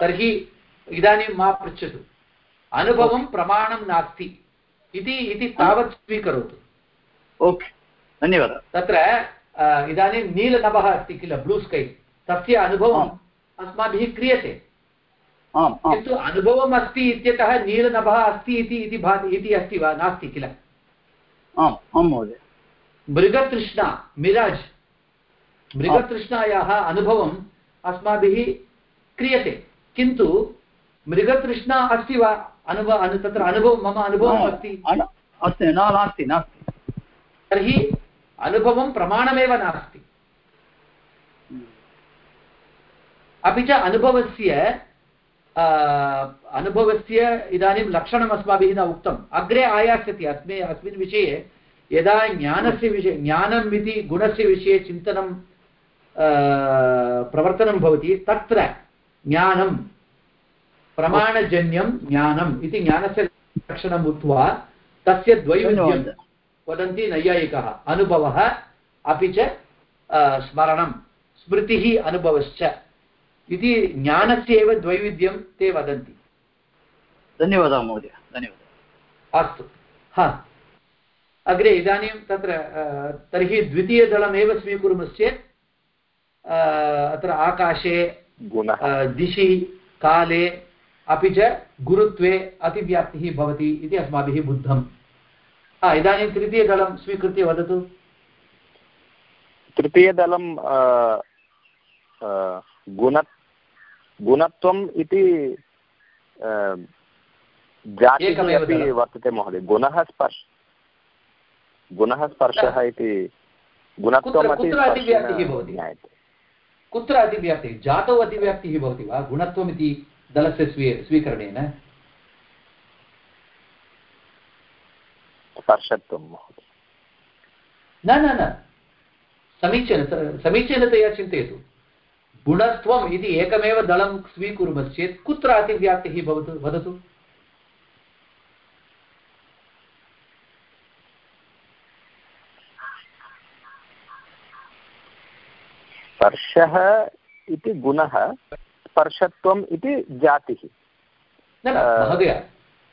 तर्हि इदानीं मा पृच्छतु। अनुभवं प्रमाणं नास्ति इति इति तावत् स्वीकरोतु।
ओके। धन्यवादः।
तत्र इदानीं नीलनभः अस्ति किल ब्लू स्कै। तस्य अनुभवम् अस्माभिः क्रियते। किन्तु अनुभवम् अस्ति इत्यतः नीलनभः अस्ति इति इति भाति इति अस्ति वा? नास्ति किल?
आम् आं महोदय।
मृगतृष्णा मिराज्। मृगतृष्णायाः अनुभवम् अस्माभिः क्रियते। किन्तु मृगतृष्णा अस्ति वा? अनुभव तत्र अनुभवं मम अनुभवम् अस्ति।
अस्ति न नास्ति नास्ति।
तर्हि अनुभवं प्रमाणमेव नास्ति। अपि च अनुभवस्य अनुभवस्य इदानीं लक्षणम् अस्माभिः न उक्तम्। अग्रे आयास्यति अस्मि अस्मिन् विषये यदा ज्ञानस्य विषये ज्ञानम् इति गुणस्य विषये चिन्तनं प्रवर्तनं भवति तत्र ज्ञानं प्रमाणजन्यं ज्ञानम् इति ज्ञानस्य लक्षणम् उक्त्वा तस्य द्वैविध्यं वदन्ति नैयायिकः। अनुभवः अपि च स्मरणं स्मृतिः अनुभवश्च। इति ज्ञानस्य एव द्वैविध्यं ते वदन्ति।
धन्यवादः महोदय धन्यवादः।
अस्तु। हा। अग्रे इदानीं तत्र तर्हि द्वितीयदलमेव स्वीकुर्मश्चेत् अत्र आकाशे दिशि काले अपि च गुरुत्वे अतिव्याप्तिः भवति इति अस्माभिः बुद्धम्। इदानीं तृतीयदलं स्वीकृत्य वदतु।
तृतीयदलं गुण गुणत्वम् इति जातिः अपि वर्तते महोदय। गुणः स्पर्श गुणः स्पर्शः इति गुणत्वम् अपि ज्ञायते।
कुत्र अतिव्याप्तिः? जातौ अतिव्याप्तिः भवति वा? गुणत्वमिति दलस्य स्वी स्वीकरणेन?
स्पर्शत्वं
न न न। समीचीन समीचीनतया चिन्तयतु। गुणत्वम् इति एकमेव दलं स्वीकुर्मश्चेत् कुत्र अतिव्याप्तिः भवतु वदतु?
स्पर्शः इति गुणः स्पर्शत्वम् इति जातिः।
न महोदय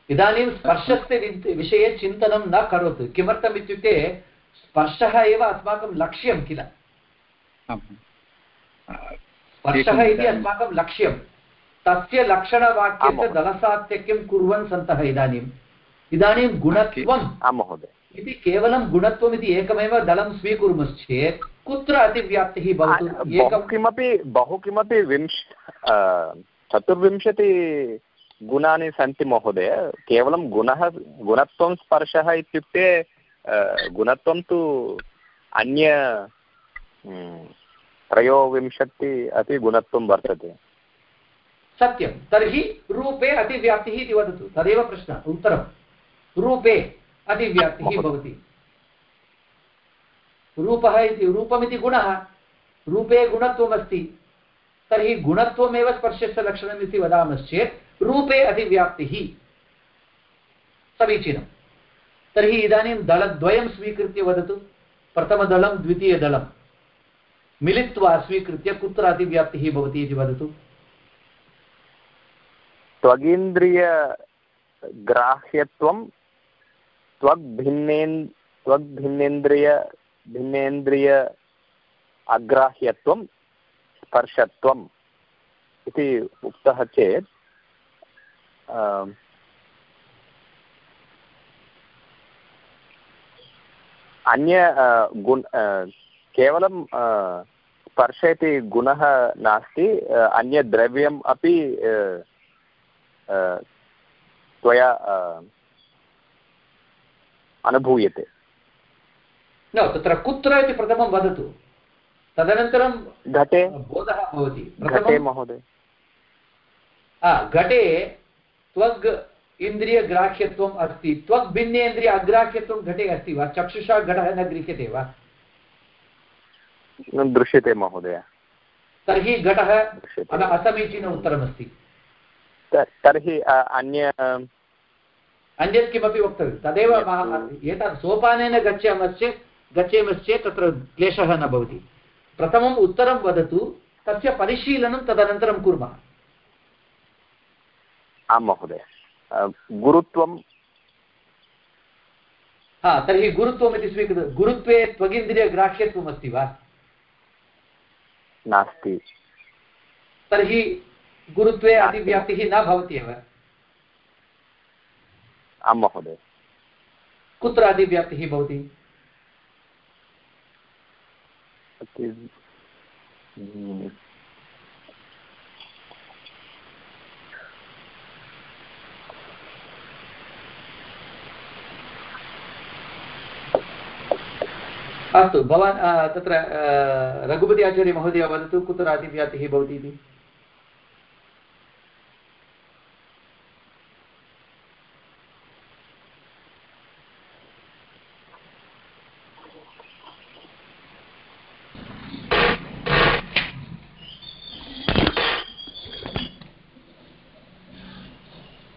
इदानीं स्पर्शस्य विषये चिन्तनं न करोतु। किमर्थम् इत्युक्ते स्पर्शः एव अस्माकं लक्ष्यं किल? स्पर्शः इति अस्माकं लक्ष्यं। तस्य लक्षणवाक्यस्य दलसात्यक्यं कुर्वन् सन्तः इदानीम् इदानीं गुणत्वं
महोदय।
इति केवलं गुणत्वम् इति एकमेव दलं स्वीकुर्मश्चेत् कुत्र अतिव्याप्तिः भवतु?
बहु किमपि बहु किमपि विंश चतुर्विंशति गुणानि सन्ति महोदय। केवलं गुणः गुणत्वं स्पर्शः इत्युक्ते गुणत्वं तु अन्य त्रयोविंशति अपि गुणत्वं वर्तते।
सत्यं। तर्हि रूपे अतिव्याप्तिः इति वदतु। तदेव प्रश्नः। उत्तरं। रूपे अतिव्याप्तिः भवति। रूपः इति रूपमिति गुणः रूपे गुणत्वमस्ति। तर्हि गुणत्वमेव स्पर्शस्य लक्षणम् इति वदामश्चेत् रूपे अतिव्याप्तिः। समीचीनं। तर्हि इदानीं दलद्वयं स्वीकृत्य वदतु। प्रथमदलं द्वितीयदलं। मिलित्वा स्वीकृत्य कुत्र अतिव्याप्तिः भवति इति वदतु।
त्वगिन्द्रियग्राह्यत्वं त्वग्भिन्नेन् त्वग्भिन्नेन्द्रिय भिन्नेन्द्रिय अग्राह्यत्वं स्पर्शत्वम् इति उक्तः चेत् अन्य गुण केवलं स्पर्श इति गुणः नास्ति अन्यद्रव्यम् अपि त्वया अनुभूयते।
न तत्र कुत्र इति प्रथमं वदतु। तदनन्तरं
घटे।
बोधः भवति।
घटे महोदय।
घटे त्वग् इन्द्रियग्राह्यत्वम् अस्ति। त्वग् भिन्नेन्द्रिय अग्राह्यत्वं घटे अस्ति वा? चक्षुषा घटः न गृह्यते वा?
दृश्यते महोदय।
तर्हि घटः असमीचीन उत्तरमस्ति।
तर्हि अन्य
अन्यत् किमपि वक्तव्यं। तदेव एतत् सोपानेन गच्छामश्चेत् गच्छेमश्चेत् तत्र क्लेशः न भवति। प्रथमम् उत्तरं वदतु तस्य परिशीलनं तदनन्तरं कुर्मः।
आं महोदय। गुरुत्वं
हा तर्हि गुरुत्वम् इति स्वीकृतं गुरुत्वे त्वगिन्द्रियग्राह्यत्वम् अस्ति वा?
नास्ति।
तर्हि गुरुत्वे अतिव्याप्तिः न भवति एव।
आं महोदय।
कुत्र अतिव्याप्तिः भवति? अस्तु भवान् तत्र रघुपति आचार्यमहोदय वदतु कुत्र अतिव्याप्तिः भवति इति?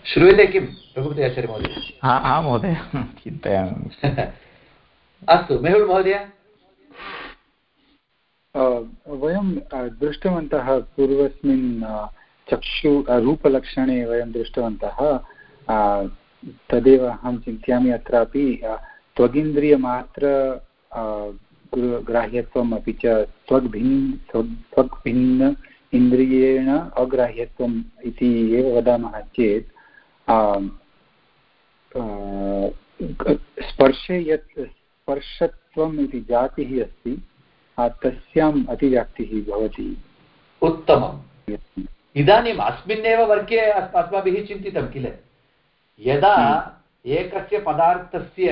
श्रूयते किं रघुपति आचार्यमहोदय
हा महोदय चिन्तयामि।
अस्तु, मेहुल् महोदय।
वयं दृष्टवन्तः पूर्वस्मिन् चक्षु रूपलक्षणे वयं दृष्टवन्तः तदेव अहं चिन्तयामि अत्रापि त्वगिन्द्रियमात्र ग्राह्यत्वम् अपि च त्वग्भिन् त्वग् भिन्न इन्द्रियेण अग्राह्यत्वम् इति एव वदामः चेत् स्पर्शे यत् स्पर्शत्वम् इति जातिः अस्ति तस्याम् अतिव्याप्तिः भवति।
उत्तमम्। इदानीम् अस्मिन्नेव वर्गे अस्माभिः चिन्तितं किल? यदा हम्म। एकस्य पदार्थस्य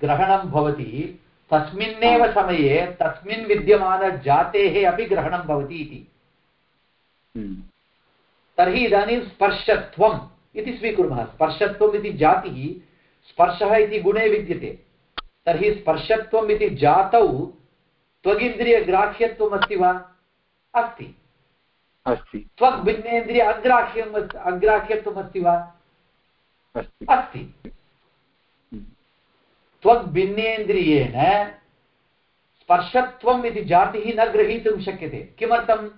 ग्रहणं भवति तस्मिन्नेव समये तस्मिन् विद्यमानजातेः अपि ग्रहणं भवति इति। हम्म। तर्हि इदानीं स्पर्शत्वम् इति स्वीकुर्मः। स्पर्शत्वम् इति जातिः स्पर्शः इति गुणे विद्यते। तर्हि स्पर्शत्वम् इति जातौ त्वगिन्द्रियग्राह्यत्वम् अस्ति वा? अस्ति।
अस्ति।
त्वक् भिन्नेन्द्रिय अग्राह्यम् अग्राह्यत्वम् अस्ति वा? अस्ति। त्वग्भिन्नेन्द्रियेण स्पर्शत्वम् इति जातिः न गृहीतुं शक्यते। किमर्थं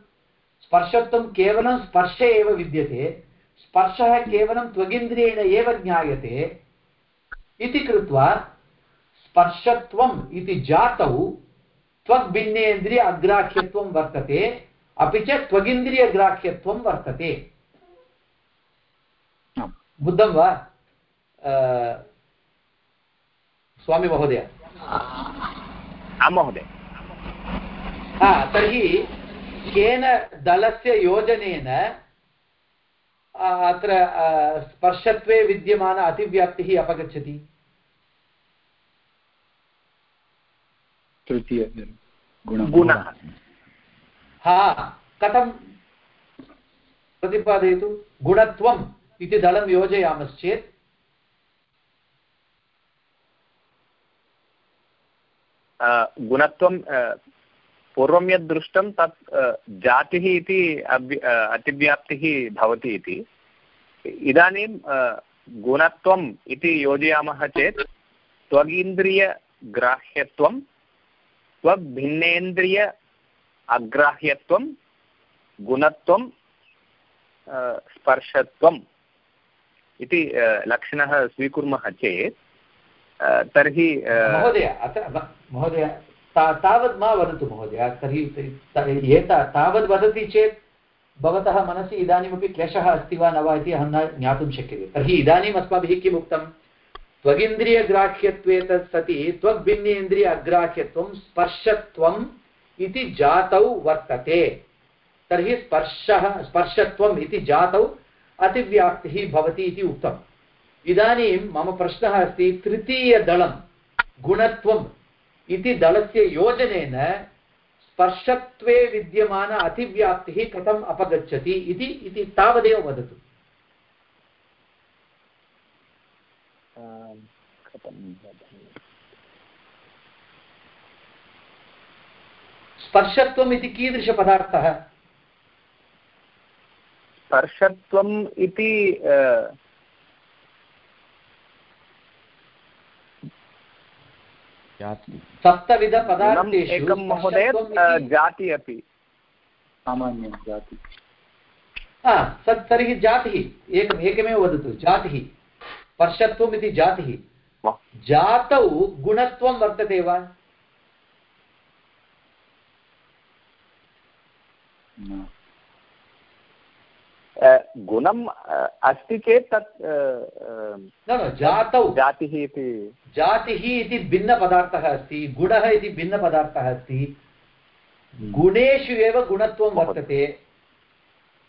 स्पर्शत्वं केवलं स्पर्शे एव विद्यते स्पर्शः केवलं त्वगिन्द्रियेण एव ज्ञायते इति कृत्वा स्पर्शत्वम् इति जातौ त्वग्भिन्नेन्द्रिय अग्राह्यत्वं वर्तते अपि च त्वगिन्द्रियग्राह्यत्वं वर्तते। बुद्धं वा? स्वामी महोदय।
आं महोदय।
तर्हि केन दलस्य योजनेन अत्र स्पर्शत्वे विद्यमान अतिव्याप्तिः अपगच्छति?
तृतीय
गुणः
हा कथं प्रतिपादयतु? गुणत्वम् इति दलं योजयामश्चेत्।
गुणत्वं पूर्वं यद् दृष्टं तत् जातिः इति अतिव्याप्तिः भवति इति। इदानीं गुणत्वम् इति योजयामः चेत् त्वगीन्द्रियग्राह्यत्वं त्वग्भिन्नेन्द्रिय अग्राह्यत्वं, गुणत्वं स्पर्शत्वम् इति लक्षणः स्वीकुर्मः चेत् तर्हि
महोदय महोदय तावत् मा वदतु महोदय, तर्हि एता तावद् वदति चेत् भवतः मनसि इदानीमपि क्लेशः अस्ति वा न वा इति अहं न ज्ञातुं शक्यते। तर्हि इदानीम् अस्माभिः किम् उक्तं त्वगिन्द्रियग्राह्यत्वे तत् सति त्वग्भिन्नेन्द्रिय अग्राह्यत्वं स्पर्शत्वम् इति जातौ वर्तते। तर्हि स्पर्शः, स्पर्शत्वम् इति जातौ अतिव्याप्तिः भवति इति उक्तम्। इदानीं मम प्रश्नः अस्ति, तृतीयदलं गुणत्वम् इति दलस्य योजनेन स्पर्शत्वे विद्यमान अतिव्याप्तिः कथम् अपगच्छति इति तावदेव वदतु। स्पर्शत्वम् इति कीदृशपदार्थः?
स्पर्शत्वम् इति
सप्तविधपदार्थेषु
एकं महोदय जाति अपि।
सामान्यं जाति।
तर्हि जातिः एकम् एकमेव वदतु जातिः। स्पर्शत्वम् इति जातिः जातौ गुणत्वं वर्तते वा?
गुणम् अस्ति चेत् तत्
न न जातौ।
जातिः इति।
जातिः इति भिन्नपदार्थः अस्ति गुणः इति भिन्नपदार्थः अस्ति। गुणेषु एव गुणत्वं वर्तते।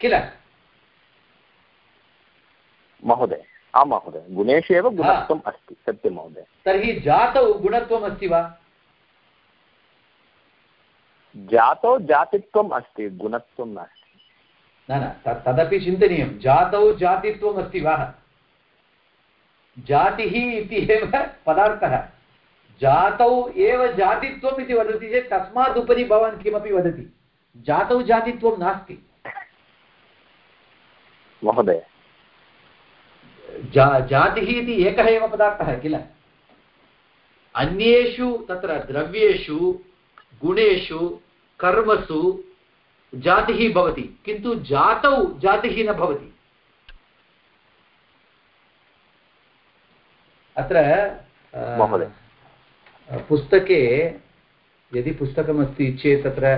किल?
महोदय। आं महोदय गुणेषु एव गुणत्वम् अस्ति सत्यं महोदय।
तर्हि जातौ गुणत्वम् अस्ति वा?
जातौ जातित्वम् अस्ति गुणत्वं नास्ति।
न न तदपि चिन्तनीयं। जातौ जातित्वम् अस्ति वा? जातिः इति एव पदार्थः। जातौ एव जातित्वम् इति वदति चेत् तस्मात् उपरि भवान् किमपि वदति। जातौ जातित्वं नास्ति।
महोदय
जा जातिः इति एकः एव पदार्थः किल? अन्येषु तत्र द्रव्येषु गुणेषु कर्मसु जातिः भवति किन्तु जातौ जातिः न भवति। अत्र पुस्तके यदि पुस्तकमस्ति चेत् तत्र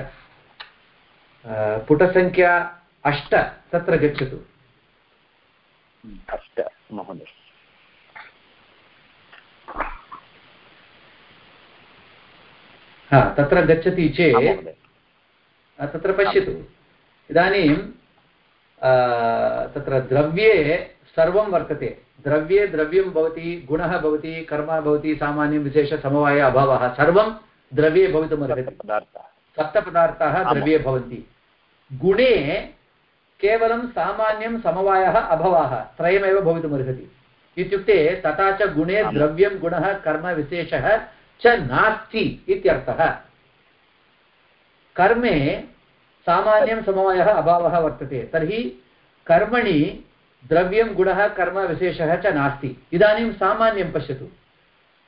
पुटसङ्ख्या अष्ट तत्र गच्छतु।
अष्ट। महोदय
हा तत्र गच्छति चेत् तत्र पश्यतु. इदानीं तत्र द्रव्ये सर्वं वर्तते. द्रव्ये द्रव्यं भवति गुणः भवति कर्म भवति सामान्यं विशेषसमवाय अभावः सर्वं द्रव्ये भवितुमर्हति. सप्तपदार्थाः. द्रव्ये भवन्ति. गुणे केवलं सामान्यं समवायः अभवः त्रयमेव भवितुमर्हति इत्युक्ते तथा च गुणे द्रव्यं गुणः कर्मविशेषः च नास्ति इत्यर्थः। कर्मे सामान्यं समवायः अभावः वर्तते तर्हि कर्मणि द्रव्यं गुणः कर्मविशेषः च नास्ति। इदानीं सामान्यं पश्यतु।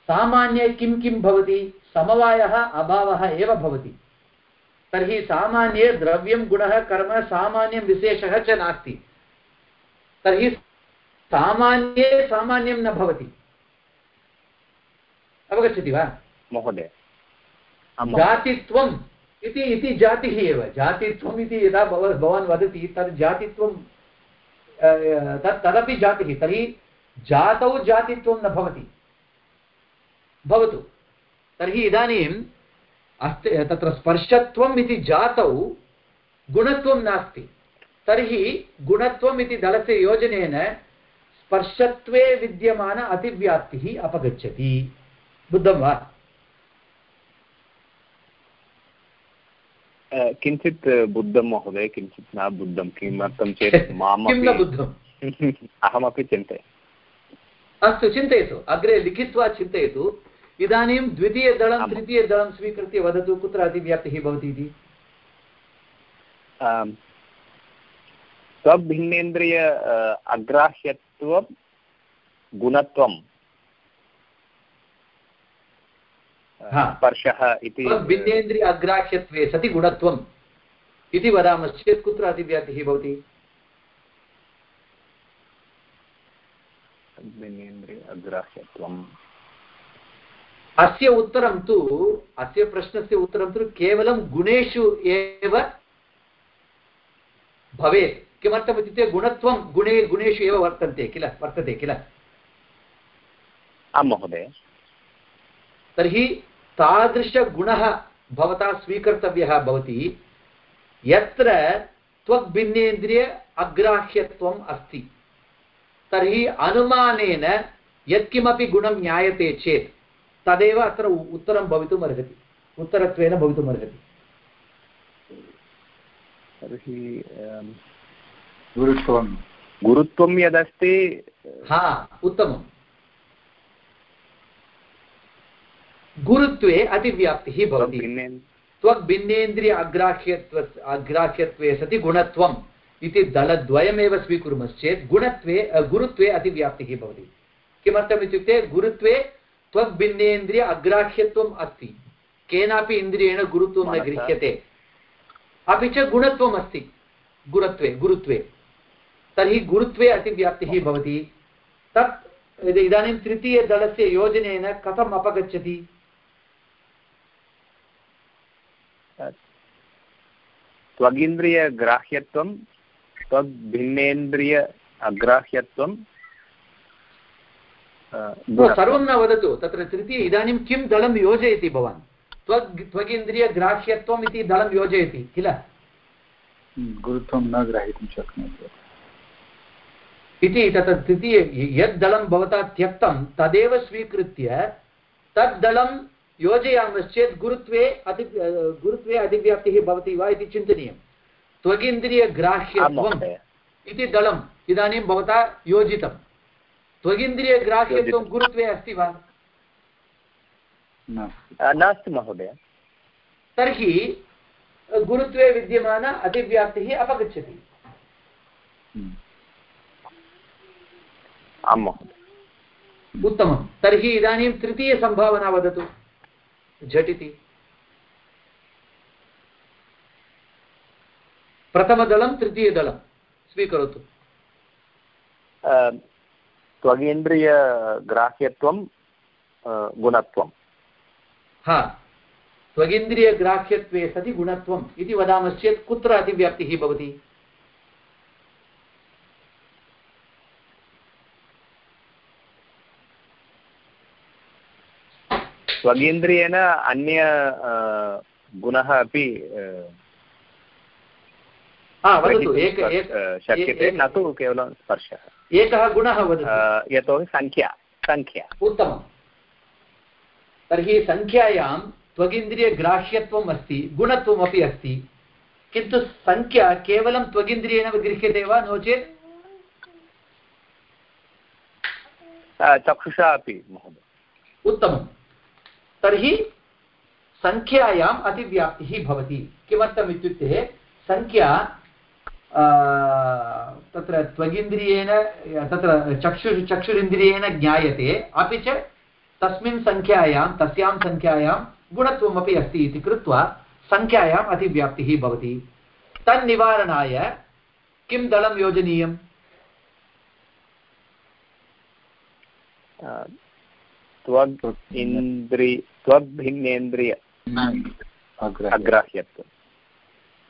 सामान्ये किं किं भवति? समवायः अभावः एव भवति। तर्हि सामान्ये द्रव्यं गुणः कर्म सामान्यं विशेषः च नास्ति। तर्हि सामान्ये सामान्यं न भवति। अवगच्छति वा?
महोदय।
जातित्वम् इति इति जातिः एव। जातित्वम् इति यदा भव भवान् वदति तद् जातित्वं तत् तदपि जातिः। तर्हि जातौ जातित्वं न भवति। भवतु। तर्हि इदानीम् अस्ति तत्र स्पर्शत्वम् इति जातौ गुणत्वं नास्ति। तर्हि गुणत्वम् इति दलस्य योजनेन स्पर्शत्वे विद्यमान अतिव्याप्तिः अपगच्छति। बुद्धं वा?
किञ्चित् बुद्धं महोदय किञ्चित् न बुद्धं किमर्थं चेत् माम्
न बुद्धम्?
अहमपि चिन्तये
अस्तु चिन्तयतु। अग्रे लिखित्वा चिन्तयतु। इदानीं द्वितीयदलं तृतीयदलं स्वीकृत्य वदतु कुत्र अतिव्याप्तिः भवति इति?
स्वभिन्नेन्द्रिय अग्राह्यत्वं गुणत्वं स्पर्शः इति
भिन्नेन्द्रिय अग्राह्यत्वे सति गुणत्वम् इति वदामश्चेत् कुत्र अतिव्याप्तिः भवति?
भिन्नेन्द्रिय अग्राह्यत्वम्।
अस्य उत्तरं तु अस्य प्रश्नस्य उत्तरं तु केवलं गुणेषु एव भवेत्। किमर्थम् इत्युक्ते गुणत्वं गुणे गुणेषु एव वर्तन्ते किल वर्तते किल?
आं महोदय।
तर्हि तादृशगुणः भवता स्वीकर्तव्यः भवति। यत्र त्वग्भिन्नेन्द्रिय अग्राह्यत्वम् अस्ति। तर्हि अनुमानेन यत्किमपि गुणं ज्ञायते चेत् तदेव अत्र उत्तरं भवितुम् अर्हति। उत्तरत्वेन भवितुम् अर्हति।
तर्हि गुरुत्वं। गुरुत्वं यदस्ति
हा उत्तमम्। गुरुत्वे अतिव्याप्तिः भवति। त्वग्भिन्नेन्द्रिय अग्राह्यत्व अग्राह्यत्वे सति गुणत्वम् इति दलद्वयमेव स्वीकुर्मश्चेत् गुणत्वे गुरुत्वे अतिव्याप्तिः भवति। किमर्थम् इत्युक्ते गुरुत्वे त्वग्भिन्नेन्द्रिय अग्राह्यत्वम् अस्ति केनापि इन्द्रियेण गुरुत्वं न गृह्यते अपि च गुणत्वम् अस्ति गुरुत्वे गुरुत्वे तर्हि गुरुत्वे अतिव्याप्तिः भवति तत् इदानीं तृतीयदलस्य योजनेन कथम् अपगच्छति
त्वगिन्द्रियग्राह्यत्वं त्वग्भिन्नेन्द्रिय अग्राह्यत्वं
सर्वं न वदतु तत्र तृतीय इदानीं किं दलं योजयति भवान्? त्वग् त्वगिन्द्रियग्राह्यत्वम् इति दलं योजयति किल?
गुरुत्वं न ग्रहीतुं शक्नोति।
इति तत्र तृतीय यद् दलं भवता त्यक्तं तदेव स्वीकृत्य तद् दलं योजयामश्चेत् गुरुत्वे अति गुरुत्वे अधिव्याप्तिः भवति वा इति चिन्तनीयं। त्वगिन्द्रियग्राह्यत्वम् इति दलम् इदानीं भवता योजितं। त्वगिन्द्रियग्राह्यत्वं गुरुत्वे अस्ति वा
नास्ति महोदय
तर्हि गुरुत्वे विद्यमान अतिव्याप्तिः अपगच्छति
आं महोदय
उत्तमं तर्हि इदानीं तृतीयसम्भावना वदतु झटिति प्रथमदलं तृतीयदलं स्वीकरोतु
त्वगेन्द्रियग्राह्यत्वं गुणत्वं
हा। त्वगिन्द्रियग्राह्यत्वे सति गुणत्वम् इति वदामश्चेत् कुत्र अतिव्याप्तिः भवति?
स्वगेन्द्रियेण अन्य गुणः अपि शक्यते न तु केवलं स्पर्शः।
एकः गुणः वदतु।
यतोहि सङ्ख्या सङ्ख्या
उत्तमं तर्हि सङ्ख्यायां त्वगिन्द्रियग्राह्यत्वम् अस्ति गुणत्वमपि अस्ति किन्तु सङ्ख्या केवलं त्वगिन्द्रियेण गृह्यते वा नो चेत्?
चक्षुषा अपि महोदय।
उत्तमं तर्हि सङ्ख्यायाम् अतिव्याप्तिः भवति। किमर्थम् इत्युक्ते सङ्ख्या तत्र त्वगिन्द्रियेण तत्र चक्षु चक्षुरिन्द्रियेण ज्ञायते अपि च तस्मिन् सङ्ख्यायां तस्यां सङ्ख्यायां गुणत्वमपि अस्ति इति कृत्वा सङ्ख्यायाम् अतिव्याप्तिः भवति। तन्निवारणाय किं दलं योजनीयम्?
त्वग् इन्द्रि त्वग्भिन्नेन्द्रिय अग्राह्यत्वं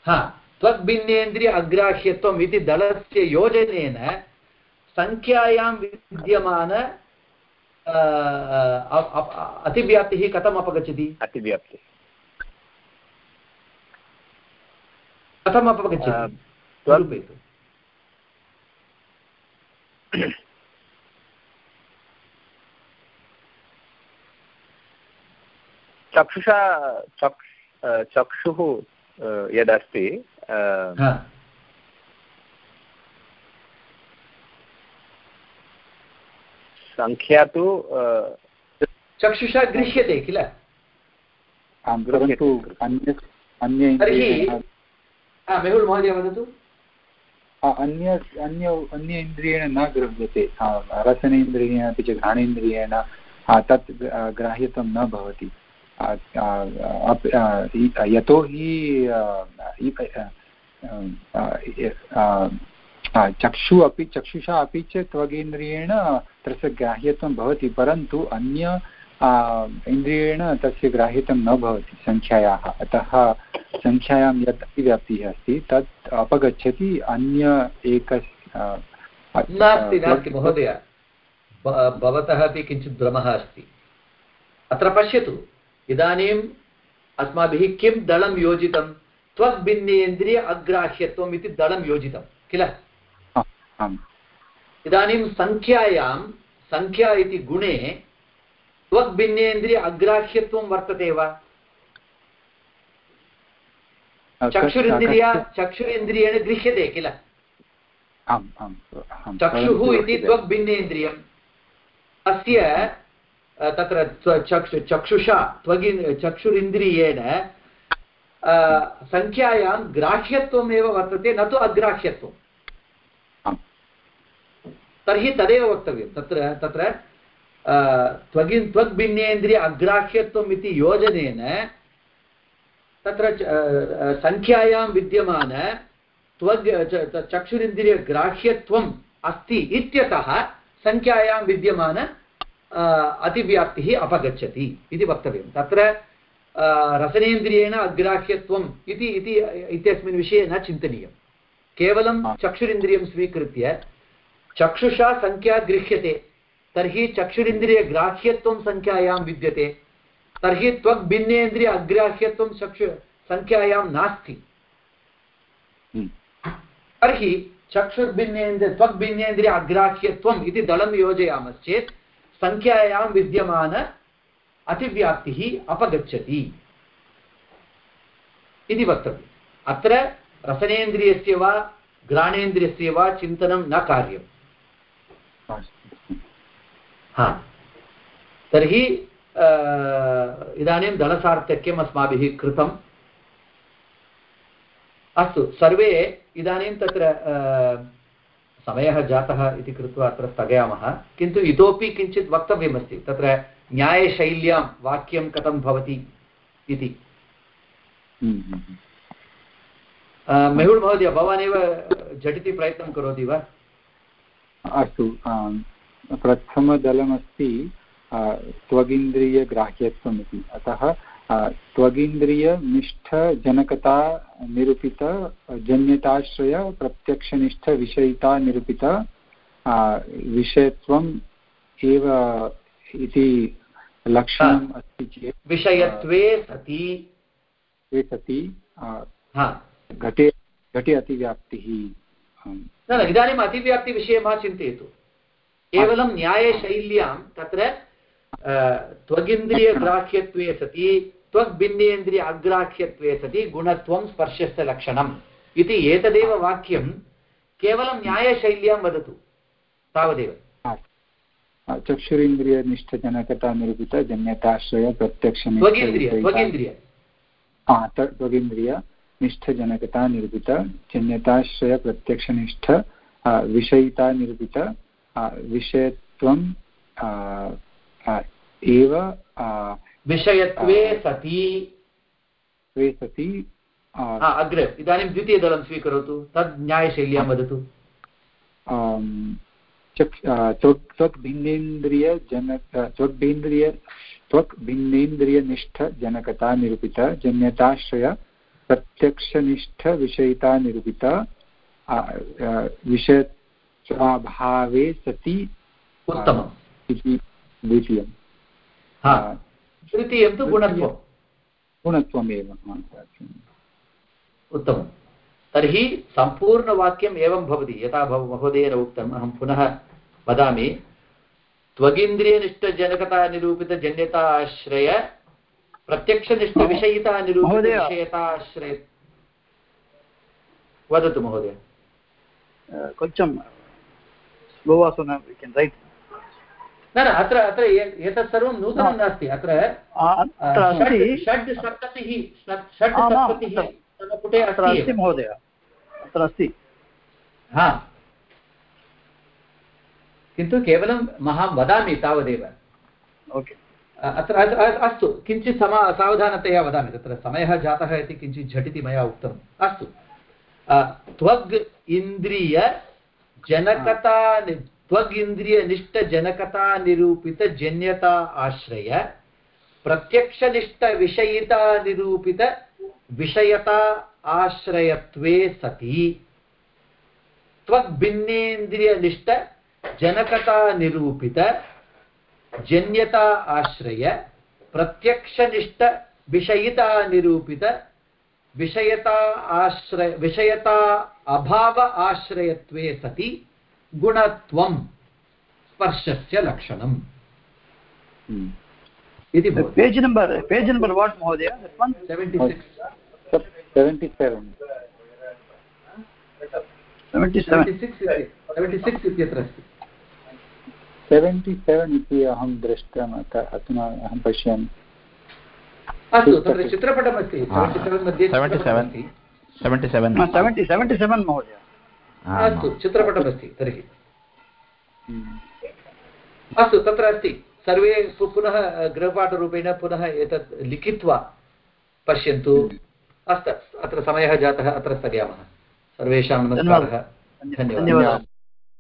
हा। त्वग्भिन्नेन्द्रिय अग्राह्यत्वम् इति दलस्य योजनेन सङ्ख्यायां विद्यमान अतिव्याप्तिः कथम् अपगच्छति
अतिव्याप्तिः
कथम् अपगच्छति
चक्षुषा चक् चक्षुः यदस्ति सङ्ख्या तु
चक्षुषा गृह्यते किल?
तर्हि
मेहुल् महोदय वदतु।
अन्य अन्य अन्य इन्द्रियेण न गृह्यते रसनेन्द्रियेण अपि च घ्राणेन्द्रियेण तत् ग्राह्यत्वं न भवति। यतोहि चक्षु अपि चक्षुषा अपि च त्वगेन्द्रियेण तस्य ग्राह्यत्वं भवति परन्तु अन्य इन्द्रियेण तस्य ग्राह्यत्वं न भवति सङ्ख्यायाः अतः सङ्ख्यायां यत् अतिव्याप्तिः अस्ति तत् अपगच्छति अन्य एक
नास्ति नास्ति महोदय। भवतः अपि किञ्चित् भ्रमः अस्ति। अत्र पश्यतु इदानीम् अस्माभिः किं दलं योजितं? त्वग्भिन्नेन्द्रिय अग्राह्यत्वम् इति दलं योजितं किल? इदानीं सङ्ख्यायां सङ्ख्या इति गुणे त्वग्भिन्नेन्द्रिय अग्राह्यत्वं वर्तते वा? चक्षुरिन्द्रिय चक्षुरिन्द्रियेण गृह्यते किल? चक्षुः इति त्वग्भिन्नेन्द्रियम् अस्य तत्र चक्षु चक्षुषा त्वगिन् चक्षुरिन्द्रियेण सङ्ख्यायां ग्राह्यत्वमेव वर्तते न तु अग्राह्यत्वं तर्हि तदेव वक्तव्यं तत्र तत्र त्वगिन् त्वग्भिन्नेन्द्रिय अग्राह्यत्वम् इति योजनेन तत्र सङ्ख्यायां विद्यमान त्वग् चक्षुरिन्द्रियग्राह्यत्वम् अस्ति इत्यतः सङ्ख्यायां विद्यमान अतिव्याप्तिः अपगच्छति इति वक्तव्यं तत्र रसनेन्द्रियेण अग्राह्यत्वम् इति इति इत्यस्मिन् विषये न चिन्तनीयं केवलं चक्षुरिन्द्रियं स्वीकृत्य चक्षुषा सङ्ख्या गृह्यते तर्हि चक्षुरिन्द्रियग्राह्यत्वं सङ्ख्यायां विद्यते तर्हि त्वग्भिन्नेन्द्रिय अग्राह्यत्वं चक्षु सङ्ख्यायां नास्ति। तर्हि चक्षुर्भिन्नेन्द्रिय त्वग्भिन्नेन्द्रिय अग्राह्यत्वम् इति दलं योजयामश्चेत् सङ्ख्यायां विद्यमान अतिव्याप्तिः अपगच्छति। इति वक्तव्यम्। अत्र रसनेन्द्रियस्य वा घ्राणेन्द्रियस्य वा चिन्तनं न कार्यम्। हा। तर्हि इदानीं दलसार्थक्यम् अस्माभिः कृतम्। अस्तु, सर्वे इदानीं तत्र समयः जातः इति कृत्वा अत्र स्थगयामः। किन्तु इतोपि किञ्चित् वक्तव्यमस्ति। तत्र न्यायशैल्यां वाक्यं कथं भवति इति। मेहुल् महोदय भवानेव झटिति प्रयत्नं करोति वा?
अस्तु प्रथमदलमस्ति त्वगिन्द्रियग्राह्यत्वम् इति अतः त्वगिन्द्रियनिष्ठजनकता निरूपित जन्यताश्रय प्रत्यक्षनिष्ठविषयिता निरूपित विषयत्वम् एव इति लक्षणम् अस्ति चेत्।
विषयत्वे सति।
सति घटे घटे अतिव्याप्तिः।
न न इदानीम् अतिव्याप्तिविषये मा चिन्तयतु। केवलं न्यायशैल्यां तत्र त्वगिन्द्रियग्राह्यत्वे सति त्वग्भिन्नेन्द्रिय अग्राह्यत्वे सति गुणत्वं स्पर्शस्य लक्षणम् इति एतदेव वाक्यं। केवलं न्यायशैल्यां वदतु। तावदेव।
चक्षुरिन्द्रियनिष्ठजनकता निरूपित जन्यताश्रय प्रत्यक्ष त्वगिन्द्रिय निष्ठजनकता निरूपित जन्यताश्रय प्रत्यक्षनिष्ठ विषयिता निरूपित विषयत्वम् एव
विषयत्वे सति।
त्वे सति
अग्रे इदानीं द्वितीयदलं स्वीकरोतु तद् न्यायशैल्यां वदतु।
त्वग्भिन्नेन्द्रियजन त्वग्भिन्द्रिय त्वग्भिन्नेन्द्रियनिष्ठजनकता निरूपित जन्यताश्रय प्रत्यक्षनिष्ठविषयिता निरूपित विषयत्वाभावे सति इति द्वितीयं
तृतीयं तु गुणत्वं
गुणत्वमेव
उत्तमं तर्हि सम्पूर्णवाक्यम् एवं भवति। यथा भव महोदयेन उक्तम्। अहं पुनः वदामि त्वगिन्द्रियनिष्ठजनकता निरूपितजन्यता आश्रय प्रत्यक्षनिष्ठविषयिता निरूपितविषयताश्रय वदतु महोदय।
కొంచెం
न न अत्र अत्र एतत् सर्वं नूतनं नास्ति अत्र षड् सप्ततिः षड् सप्ततिः पुटे अस्ति
महोदय। अत्र अस्ति।
हा। किन्तु केवलं अहं वदामि तावदेव।
ओके
अत्र अस्तु किञ्चित् समा सावधानतया वदामि तत्र समयः जातः इति किञ्चित् झटिति मया उक्तम् अस्तु। त्वग् इन्द्रियजनकता त्वग् इन्द्रियनिष्ठजनकता निरूपितजन्यता आश्रय प्रत्यक्षनिष्ठविषयिता निरूपितविषयता आश्रयत्वे सति। त्वग्भिन्नेन्द्रियनिष्ठजनकता निरूपित जन्यता आश्रय प्रत्यक्षनिष्ठ विषयिता निरूपित विषयता आश्रय विषयता अभाव आश्रयत्वे सति गुणत्वं स्पर्शस्य लक्षणम्। इति
page number page number what महोदय?
सेवेण्टि सिक्स् इत्यत्र अस्ति।
सेवेण्टि सेवेन् इति अहं दृष्टम् अधुना अहं पश्यामि।
अस्तु तत्र चित्रपटमस्ति।
महोदय।
अस्तु चित्रपटमस्ति तर्हि। अस्तु तत्र अस्ति। सर्वे पुनः गृहपाठरूपेण पुनः एतत् लिखित्वा पश्यन्तु। अस्तु अत्र समयः जातः अत्र स्थगयामः। सर्वेषां नमस्कारः। धन्यवादः।